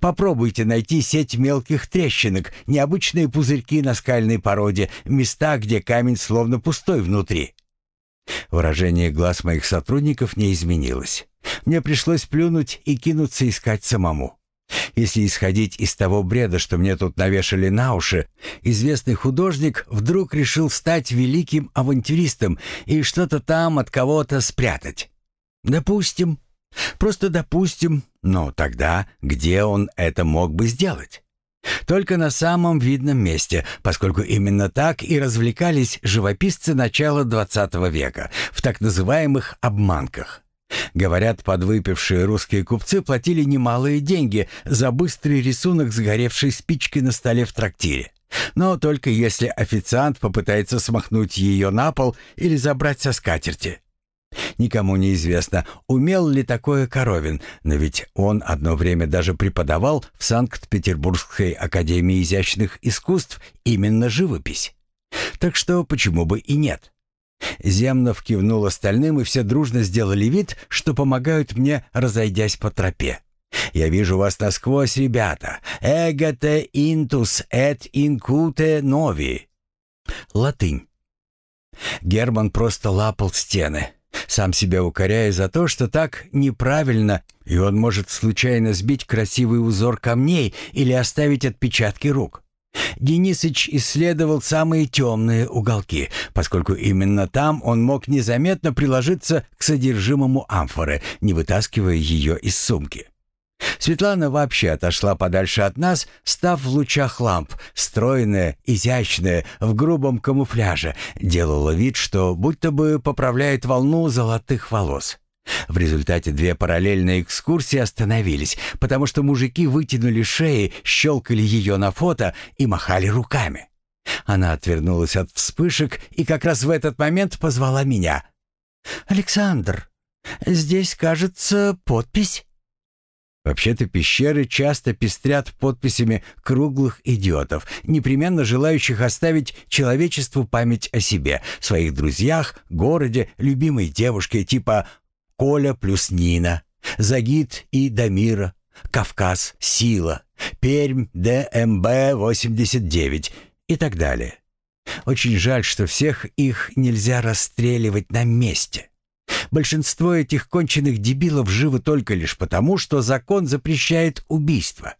Попробуйте найти сеть мелких трещинок, необычные пузырьки на скальной породе, места, где камень словно пустой внутри. Выражение глаз моих сотрудников не изменилось. Мне пришлось плюнуть и кинуться искать самому. Если исходить из того бреда, что мне тут навешали на уши, известный художник вдруг решил стать великим авантюристом и что-то там от кого-то спрятать. Допустим. Просто допустим. Но тогда где он это мог бы сделать? Только на самом видном месте, поскольку именно так и развлекались живописцы начала XX века, в так называемых «обманках». Говорят, подвыпившие русские купцы платили немалые деньги за быстрый рисунок сгоревшей спички на столе в трактире. Но только если официант попытается смахнуть ее на пол или забрать со скатерти. Никому не известно, умел ли такое Коровин, но ведь он одно время даже преподавал в Санкт-Петербургской академии изящных искусств именно живопись. Так что почему бы и нет? Земнов кивнул остальным, и все дружно сделали вид, что помогают мне, разойдясь по тропе. «Я вижу вас насквозь, ребята. Эготе интус эт инкуте нови». Латынь. Герман просто лапал стены. Сам себя укоряя за то, что так неправильно, и он может случайно сбить красивый узор камней или оставить отпечатки рук. Денисыч исследовал самые темные уголки, поскольку именно там он мог незаметно приложиться к содержимому амфоры, не вытаскивая ее из сумки. Светлана вообще отошла подальше от нас, став в лучах ламп, стройная, изящная, в грубом камуфляже, делала вид, что будто бы поправляет волну золотых волос. В результате две параллельные экскурсии остановились, потому что мужики вытянули шеи, щелкали ее на фото и махали руками. Она отвернулась от вспышек и как раз в этот момент позвала меня. «Александр, здесь, кажется, подпись». Вообще-то пещеры часто пестрят подписями круглых идиотов, непременно желающих оставить человечеству память о себе, своих друзьях, городе, любимой девушке типа Коля плюс Нина, Загид и Дамира, Кавказ, Сила, Пермь, ДМБ-89 и так далее. Очень жаль, что всех их нельзя расстреливать на месте. Большинство этих конченых дебилов живы только лишь потому, что закон запрещает убийство.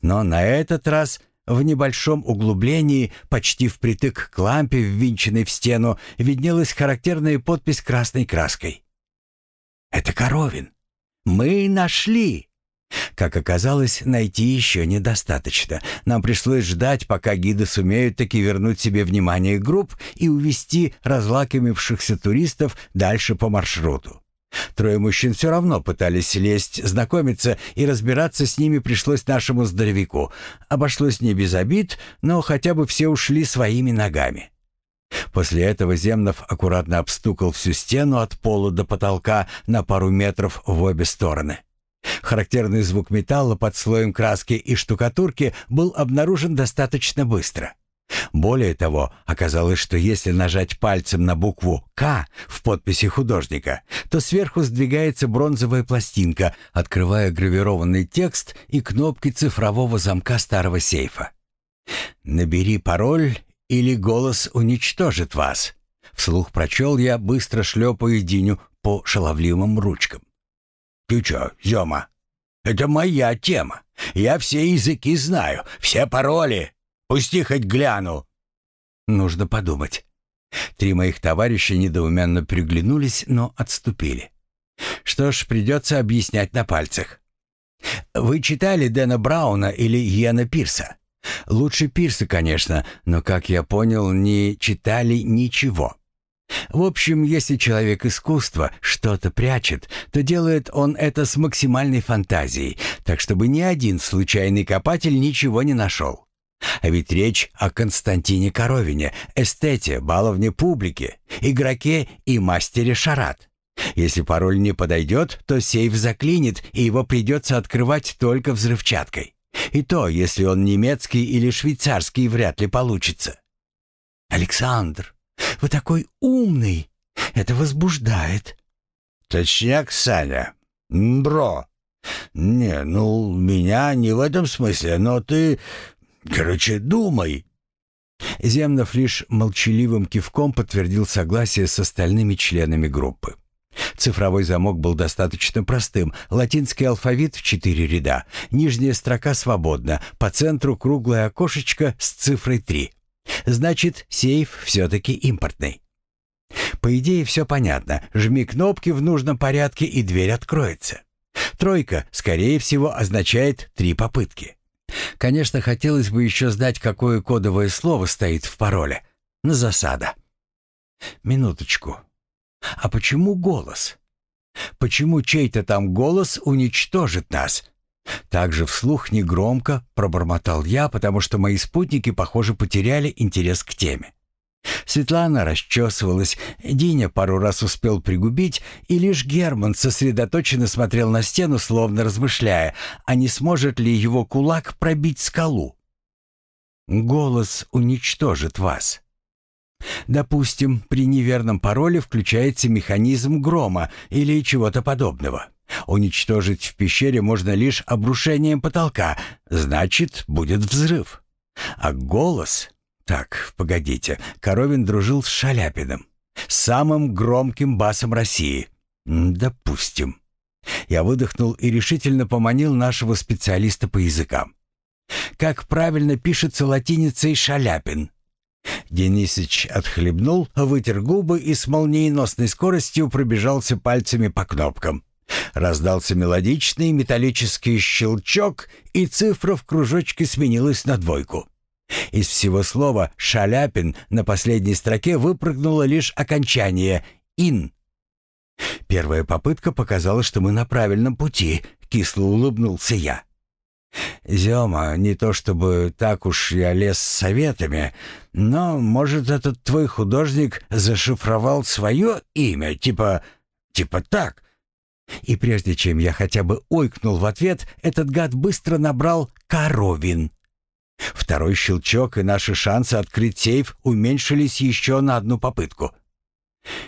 Но на этот раз в небольшом углублении, почти впритык к лампе, ввинченной в стену, виднелась характерная подпись красной краской. «Это Коровин! Мы нашли!» Как оказалось, найти еще недостаточно. Нам пришлось ждать, пока гиды сумеют таки вернуть себе внимание групп и увести разлакомившихся туристов дальше по маршруту. Трое мужчин все равно пытались лезть, знакомиться, и разбираться с ними пришлось нашему здоровяку. Обошлось не без обид, но хотя бы все ушли своими ногами. После этого Земнов аккуратно обстукал всю стену от пола до потолка на пару метров в обе стороны. Характерный звук металла под слоем краски и штукатурки был обнаружен достаточно быстро. Более того, оказалось, что если нажать пальцем на букву «К» в подписи художника, то сверху сдвигается бронзовая пластинка, открывая гравированный текст и кнопки цифрового замка старого сейфа. «Набери пароль, или голос уничтожит вас», — вслух прочел я, быстро шлепая Диню по шаловливым ручкам. «Ты чё, Зёма? Это моя тема. Я все языки знаю, все пароли. Пусти хоть гляну». Нужно подумать. Три моих товарища недоуменно приглянулись, но отступили. Что ж, придется объяснять на пальцах. «Вы читали Дэна Брауна или Йена Пирса?» «Лучше Пирса, конечно, но, как я понял, не читали ничего». В общем, если человек искусства что-то прячет, то делает он это с максимальной фантазией, так чтобы ни один случайный копатель ничего не нашел. А ведь речь о Константине Коровине, эстете, баловне публики, игроке и мастере шарат. Если пароль не подойдет, то сейф заклинит, и его придется открывать только взрывчаткой. И то, если он немецкий или швейцарский, вряд ли получится. «Александр, вы такой умный! Это возбуждает!» «Точняк, Саня. Бро. Не, ну, меня не в этом смысле, но ты... Короче, думай». Земнов лишь молчаливым кивком подтвердил согласие с остальными членами группы. Цифровой замок был достаточно простым. Латинский алфавит в четыре ряда. Нижняя строка свободна. По центру круглое окошечко с цифрой 3. Значит, сейф все-таки импортный. По идее, все понятно. Жми кнопки в нужном порядке, и дверь откроется. Тройка, скорее всего, означает три попытки. Конечно, хотелось бы еще знать, какое кодовое слово стоит в пароле. На засада. Минуточку. А почему голос? Почему чей-то там голос уничтожит нас? Также вслух негромко пробормотал я, потому что мои спутники, похоже, потеряли интерес к теме. Светлана расчесывалась, Диня пару раз успел пригубить, и лишь Герман сосредоточенно смотрел на стену, словно размышляя, а не сможет ли его кулак пробить скалу. «Голос уничтожит вас», Допустим, при неверном пароле включается механизм грома или чего-то подобного. Уничтожить в пещере можно лишь обрушением потолка, значит, будет взрыв. А голос... Так, погодите, Коровин дружил с Шаляпиным. Самым громким басом России. Допустим. Я выдохнул и решительно поманил нашего специалиста по языкам. Как правильно пишется латиницей «шаляпин»? Денисыч отхлебнул, вытер губы и с молниеносной скоростью пробежался пальцами по кнопкам. Раздался мелодичный металлический щелчок, и цифра в кружочке сменилась на двойку. Из всего слова «шаляпин» на последней строке выпрыгнуло лишь окончание «ин». Первая попытка показала, что мы на правильном пути, кисло улыбнулся я. «Зема, не то чтобы так уж я лез с советами, но, может, этот твой художник зашифровал свое имя, типа... типа так?» И прежде чем я хотя бы ойкнул в ответ, этот гад быстро набрал «Коровин». Второй щелчок, и наши шансы открыть сейф уменьшились еще на одну попытку.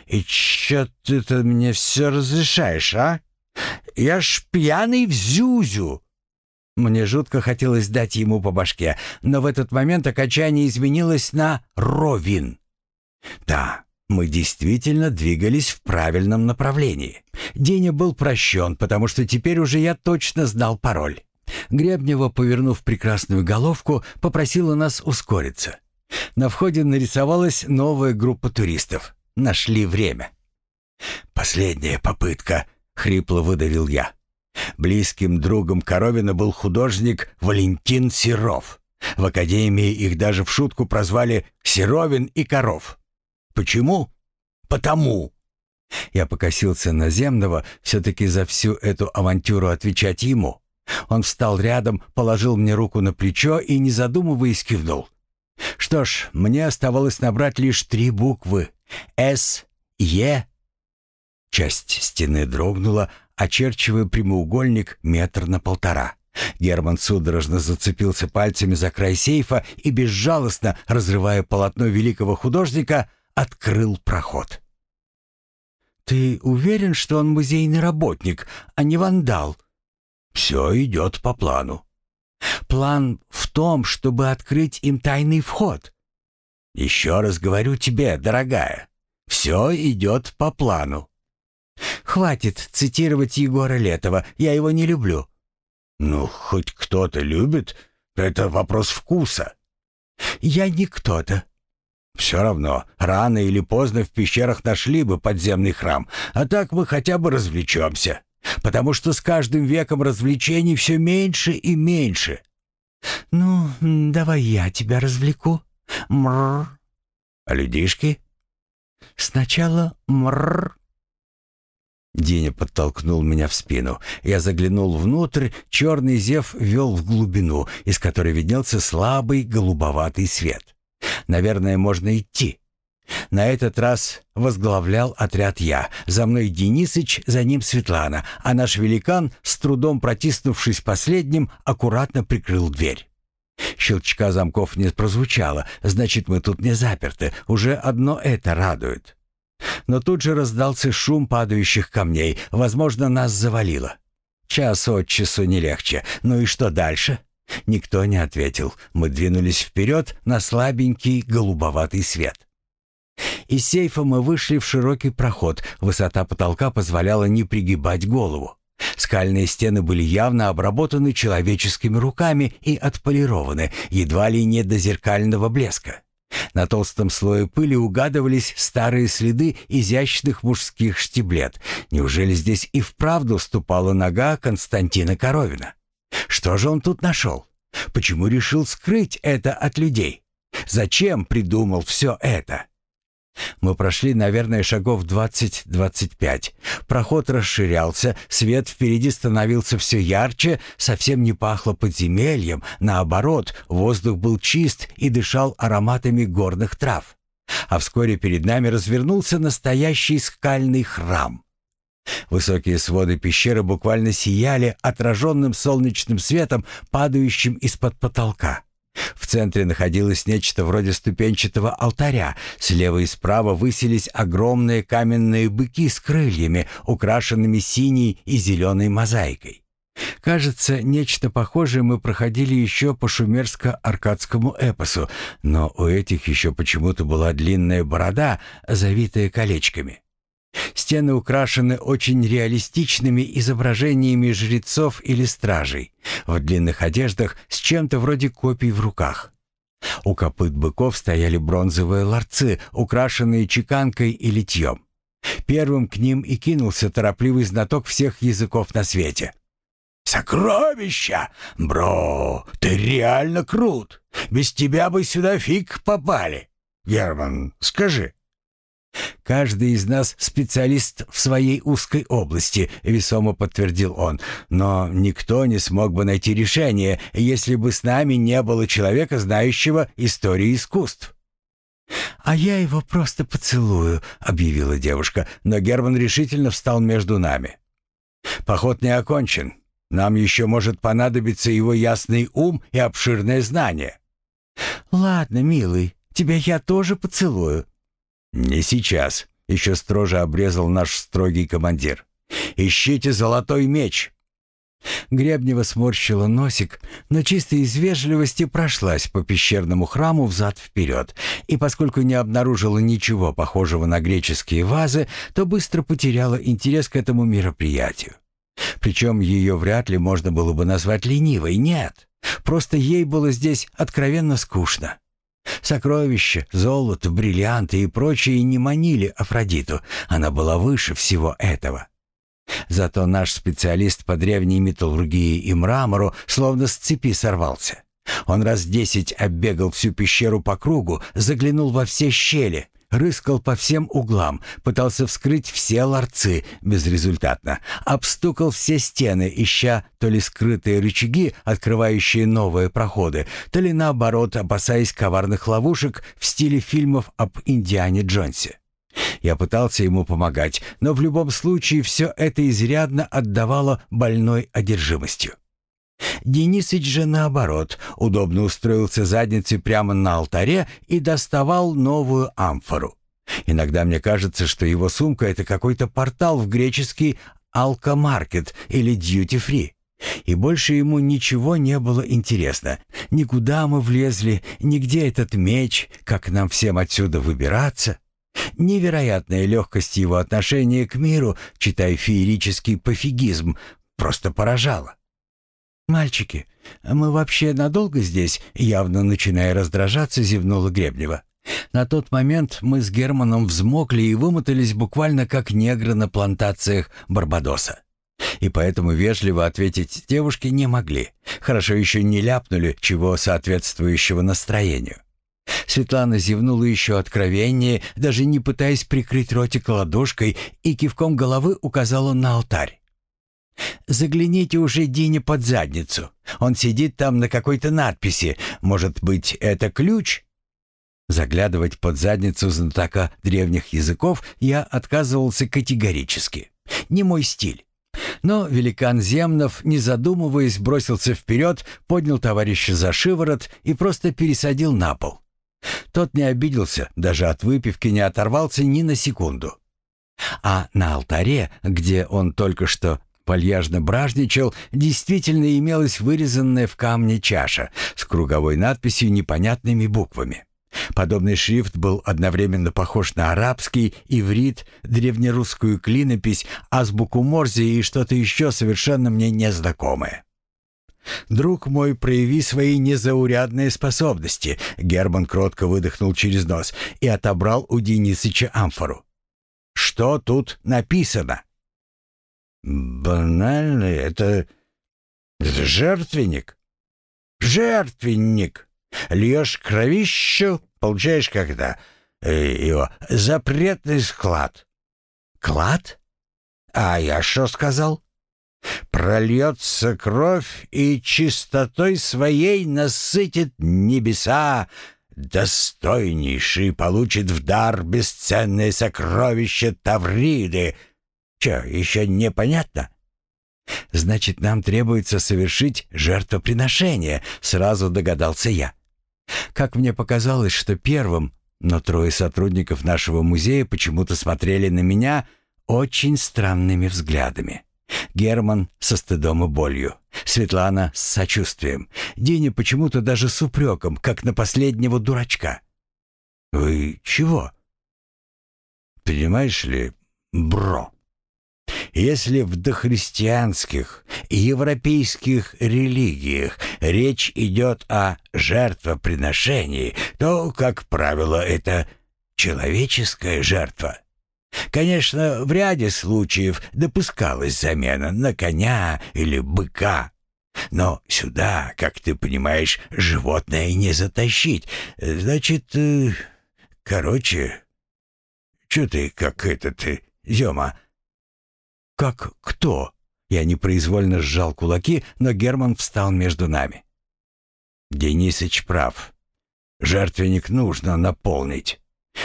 «И чё ты-то мне все разрешаешь, а? Я ж пьяный в зюзю!» Мне жутко хотелось дать ему по башке, но в этот момент окончание изменилось на «ровин». Да, мы действительно двигались в правильном направлении. Деня был прощен, потому что теперь уже я точно знал пароль. Гребнева, повернув прекрасную головку, попросила нас ускориться. На входе нарисовалась новая группа туристов. Нашли время. «Последняя попытка», — хрипло выдавил я. Близким другом Коровина был художник Валентин Серов. В академии их даже в шутку прозвали «Серовин и Коров». Почему? Потому. Я покосился на Земного, все-таки за всю эту авантюру отвечать ему. Он встал рядом, положил мне руку на плечо и, не задумываясь, кивнул. Что ж, мне оставалось набрать лишь три буквы. «С», «Е». Часть стены дрогнула, очерчивая прямоугольник метр на полтора. Герман судорожно зацепился пальцами за край сейфа и, безжалостно разрывая полотно великого художника, открыл проход. «Ты уверен, что он музейный работник, а не вандал?» «Все идет по плану». «План в том, чтобы открыть им тайный вход». «Еще раз говорю тебе, дорогая, все идет по плану». «Хватит цитировать Егора Летова, я его не люблю». «Ну, хоть кто-то любит, это вопрос вкуса». «Я не кто-то». «Все равно, рано или поздно в пещерах нашли бы подземный храм, а так мы хотя бы развлечемся, потому что с каждым веком развлечений все меньше и меньше». «Ну, давай я тебя развлеку. Мрр». «А людишки?» «Сначала мрр, Диня подтолкнул меня в спину. Я заглянул внутрь, черный зев вел в глубину, из которой виднелся слабый голубоватый свет. Наверное, можно идти. На этот раз возглавлял отряд я. За мной Денисыч, за ним Светлана, а наш великан, с трудом протиснувшись последним, аккуратно прикрыл дверь. Щелчка замков не прозвучало, значит, мы тут не заперты. Уже одно это радует. Но тут же раздался шум падающих камней. Возможно, нас завалило. Час от часу не легче. Ну и что дальше? Никто не ответил. Мы двинулись вперед на слабенький голубоватый свет. Из сейфа мы вышли в широкий проход. Высота потолка позволяла не пригибать голову. Скальные стены были явно обработаны человеческими руками и отполированы, едва ли не до зеркального блеска. На толстом слое пыли угадывались старые следы изящных мужских штиблет. Неужели здесь и вправду ступала нога Константина Коровина? Что же он тут нашел? Почему решил скрыть это от людей? Зачем придумал все это? Мы прошли, наверное, шагов 20-25. Проход расширялся, свет впереди становился все ярче, совсем не пахло подземельем, наоборот, воздух был чист и дышал ароматами горных трав. А вскоре перед нами развернулся настоящий скальный храм. Высокие своды пещеры буквально сияли отраженным солнечным светом, падающим из-под потолка. В центре находилось нечто вроде ступенчатого алтаря. Слева и справа высились огромные каменные быки с крыльями, украшенными синей и зеленой мозаикой. Кажется, нечто похожее мы проходили еще по шумерско-аркадскому эпосу, но у этих еще почему-то была длинная борода, завитая колечками. Стены украшены очень реалистичными изображениями жрецов или стражей в длинных одеждах с чем-то вроде копий в руках. У копыт быков стояли бронзовые ларцы, украшенные чеканкой и литьем. Первым к ним и кинулся торопливый знаток всех языков на свете. «Сокровища! Бро, ты реально крут! Без тебя бы сюда фиг попали! Герман, скажи, «Каждый из нас специалист в своей узкой области», — весомо подтвердил он. «Но никто не смог бы найти решение, если бы с нами не было человека, знающего историю искусств». «А я его просто поцелую», — объявила девушка, но Герман решительно встал между нами. «Поход не окончен. Нам еще может понадобиться его ясный ум и обширное знание». «Ладно, милый, тебя я тоже поцелую», «Не сейчас», — еще строже обрезал наш строгий командир. «Ищите золотой меч». Гребнева сморщила носик, но чисто из вежливости прошлась по пещерному храму взад-вперед, и поскольку не обнаружила ничего похожего на греческие вазы, то быстро потеряла интерес к этому мероприятию. Причем ее вряд ли можно было бы назвать ленивой, нет. Просто ей было здесь откровенно скучно. Сокровища, золото, бриллианты и прочее не манили Афродиту. Она была выше всего этого. Зато наш специалист по древней металлургии и мрамору словно с цепи сорвался. Он раз десять оббегал всю пещеру по кругу, заглянул во все щели, рыскал по всем углам, пытался вскрыть все ларцы, безрезультатно, обстукал все стены, ища то ли скрытые рычаги, открывающие новые проходы, то ли наоборот, опасаясь коварных ловушек в стиле фильмов об Индиане Джонсе. Я пытался ему помогать, но в любом случае все это изрядно отдавало больной одержимостью. Денисыч же наоборот, удобно устроился задницей прямо на алтаре и доставал новую амфору. Иногда мне кажется, что его сумка — это какой-то портал в греческий алкомаркет или дьюти-фри. И больше ему ничего не было интересно. Никуда мы влезли, нигде этот меч, как нам всем отсюда выбираться. Невероятная легкость его отношения к миру, читая феерический пофигизм, просто поражала. «Мальчики, мы вообще надолго здесь?» Явно начиная раздражаться, зевнула Гребнева. На тот момент мы с Германом взмокли и вымотались буквально как негры на плантациях Барбадоса. И поэтому вежливо ответить девушке не могли. Хорошо еще не ляпнули чего соответствующего настроению. Светлана зевнула еще откровеннее, даже не пытаясь прикрыть ротик ладошкой, и кивком головы указала на алтарь. Загляните уже Дине под задницу. Он сидит там на какой-то надписи. Может быть, это ключ?» Заглядывать под задницу знатока древних языков я отказывался категорически. Не мой стиль. Но великан Земнов, не задумываясь, бросился вперед, поднял товарища за шиворот и просто пересадил на пол. Тот не обиделся, даже от выпивки не оторвался ни на секунду. А на алтаре, где он только что вальяжно бражничал, действительно имелась вырезанная в камне чаша с круговой надписью непонятными буквами. Подобный шрифт был одновременно похож на арабский, иврит, древнерусскую клинопись, азбуку Морзе и что-то еще совершенно мне незнакомое. «Друг мой, прояви свои незаурядные способности», — Герман кротко выдохнул через нос и отобрал у Денисыча амфору. «Что тут написано?» Банально, это... Это жертвенник. Жертвенник. Льешь кровищу, получаешь когда? Э, его запретный склад. Клад? А я что сказал? Прольется кровь и чистотой своей насытит небеса, достойнейший получит в дар бесценное сокровище Тавриды — Че, еще непонятно? Значит, нам требуется совершить жертвоприношение, сразу догадался я. Как мне показалось, что первым, но трое сотрудников нашего музея почему-то смотрели на меня очень странными взглядами. Герман со стыдом и болью, Светлана с сочувствием. Диня почему-то даже с упреком, как на последнего дурачка. «Вы чего?» «Понимаешь ли, бро, если в дохристианских и европейских религиях речь идет о жертвоприношении, то, как правило, это человеческая жертва. Конечно, в ряде случаев допускалась замена на коня или быка. Но сюда, как ты понимаешь, животное не затащить. Значит, э, короче, что ты как это ты, Зёма? Как кто? Я непроизвольно сжал кулаки, но Герман встал между нами. Денисыч прав. Жертвенник нужно наполнить.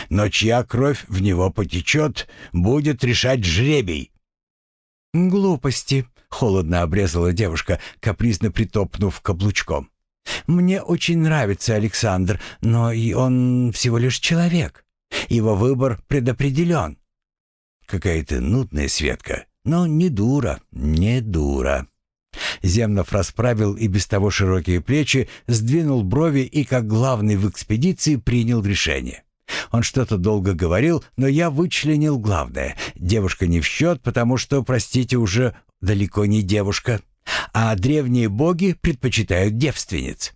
Но чья кровь в него потечет, будет решать жребий. «Глупости», — холодно обрезала девушка, капризно притопнув каблучком. «Мне очень нравится Александр, но и он всего лишь человек. Его выбор предопределен». «Какая ты нудная, Светка, но не дура, не дура». Земнов расправил и без того широкие плечи, сдвинул брови и, как главный в экспедиции, принял решение. Он что-то долго говорил, но я вычленил главное. Девушка не в счет, потому что, простите, уже далеко не девушка. А древние боги предпочитают девственниц.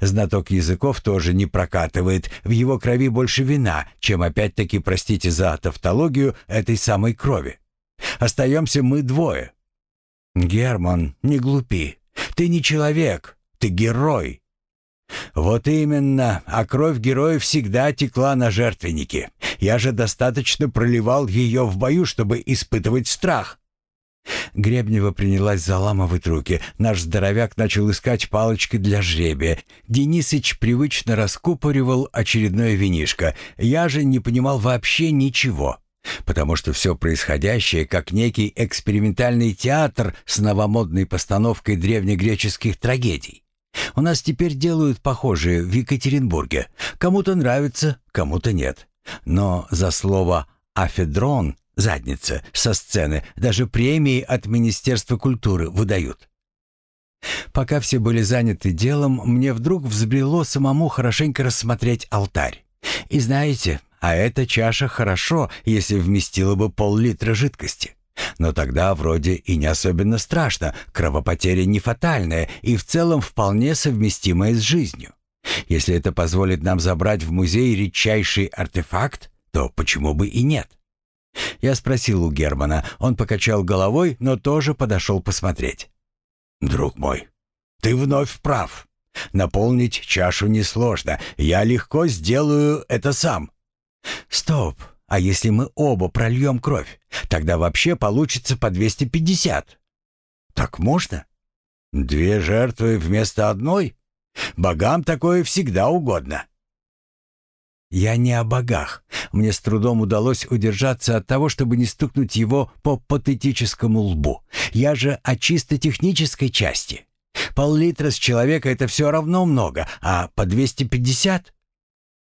Знаток языков тоже не прокатывает. В его крови больше вина, чем опять-таки, простите за тавтологию, этой самой крови. Остаемся мы двое. Герман, не глупи. Ты не человек, ты герой. «Вот именно, а кровь героев всегда текла на жертвеннике. Я же достаточно проливал ее в бою, чтобы испытывать страх». Гребнева принялась заламывать руки. Наш здоровяк начал искать палочки для жребия. Денисыч привычно раскупоривал очередное винишко. Я же не понимал вообще ничего. Потому что все происходящее как некий экспериментальный театр с новомодной постановкой древнегреческих трагедий. У нас теперь делают похожие в Екатеринбурге. Кому-то нравится, кому-то нет. Но за слово «афедрон» — задница со сцены даже премии от Министерства культуры выдают. Пока все были заняты делом, мне вдруг взбрело самому хорошенько рассмотреть алтарь. И знаете, а эта чаша хорошо, если вместила бы пол-литра жидкости. Но тогда вроде и не особенно страшно, кровопотеря не фатальная и в целом вполне совместимая с жизнью. Если это позволит нам забрать в музей редчайший артефакт, то почему бы и нет? Я спросил у Германа, он покачал головой, но тоже подошел посмотреть. «Друг мой, ты вновь прав. Наполнить чашу несложно, я легко сделаю это сам». «Стоп, а если мы оба прольем кровь, тогда вообще получится по 250. Так можно? Две жертвы вместо одной? Богам такое всегда угодно. Я не о богах. Мне с трудом удалось удержаться от того, чтобы не стукнуть его по патетическому лбу. Я же о чисто технической части. Пол-литра с человека — это все равно много, а по 250?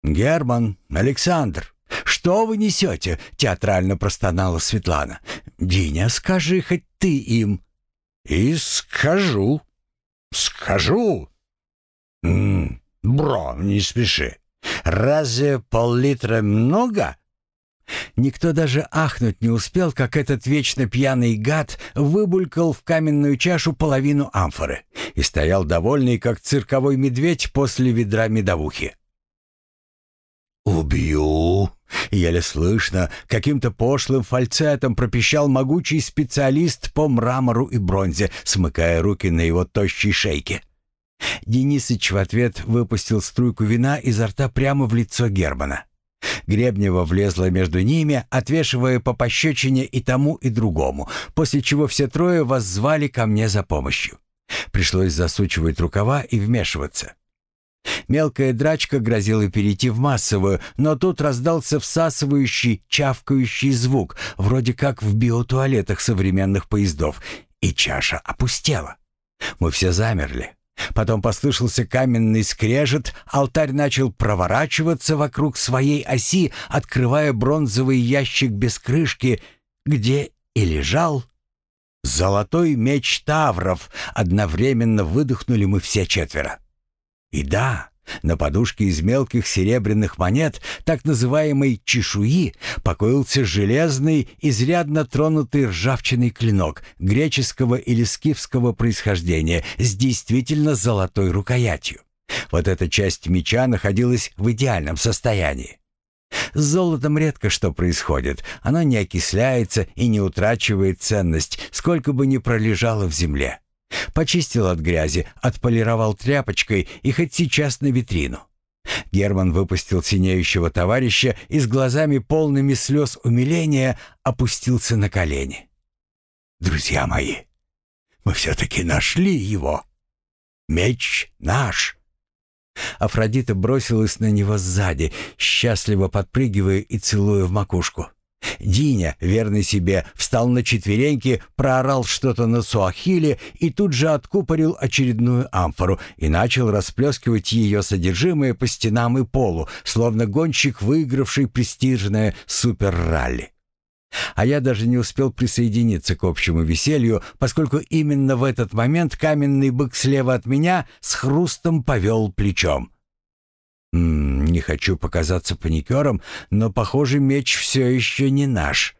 Герман, Александр, «Что вы несете?» — театрально простонала Светлана. «Диня, скажи хоть ты им». «И скажу. Скажу». «М -м, «Бро, не спеши. Разве пол-литра много?» Никто даже ахнуть не успел, как этот вечно пьяный гад выбулькал в каменную чашу половину амфоры и стоял довольный, как цирковой медведь после ведра медовухи. «Убью!» Еле слышно, каким-то пошлым фальцетом пропищал могучий специалист по мрамору и бронзе, смыкая руки на его тощей шейке. Денисыч в ответ выпустил струйку вина изо рта прямо в лицо Германа. Гребнева влезла между ними, отвешивая по пощечине и тому, и другому, после чего все трое воззвали ко мне за помощью. Пришлось засучивать рукава и вмешиваться. Мелкая драчка грозила перейти в массовую, но тут раздался всасывающий, чавкающий звук, вроде как в биотуалетах современных поездов, и чаша опустела. Мы все замерли. Потом послышался каменный скрежет, алтарь начал проворачиваться вокруг своей оси, открывая бронзовый ящик без крышки, где и лежал «Золотой меч Тавров!» — одновременно выдохнули мы все четверо. И да, на подушке из мелких серебряных монет, так называемой чешуи, покоился железный, изрядно тронутый ржавчиной клинок греческого или скифского происхождения с действительно золотой рукоятью. Вот эта часть меча находилась в идеальном состоянии. С золотом редко что происходит. Оно не окисляется и не утрачивает ценность, сколько бы ни пролежало в земле. Почистил от грязи, отполировал тряпочкой и хоть сейчас на витрину. Герман выпустил синеющего товарища и с глазами полными слез умиления опустился на колени. «Друзья мои, мы все-таки нашли его. Меч наш!» Афродита бросилась на него сзади, счастливо подпрыгивая и целуя в макушку. Диня, верный себе, встал на четвереньки, проорал что-то на суахиле и тут же откупорил очередную амфору и начал расплескивать ее содержимое по стенам и полу, словно гонщик, выигравший престижное супер-ралли. А я даже не успел присоединиться к общему веселью, поскольку именно в этот момент каменный бык слева от меня с хрустом повел плечом. Не хочу показаться паникером, но, похоже, меч все еще не наш.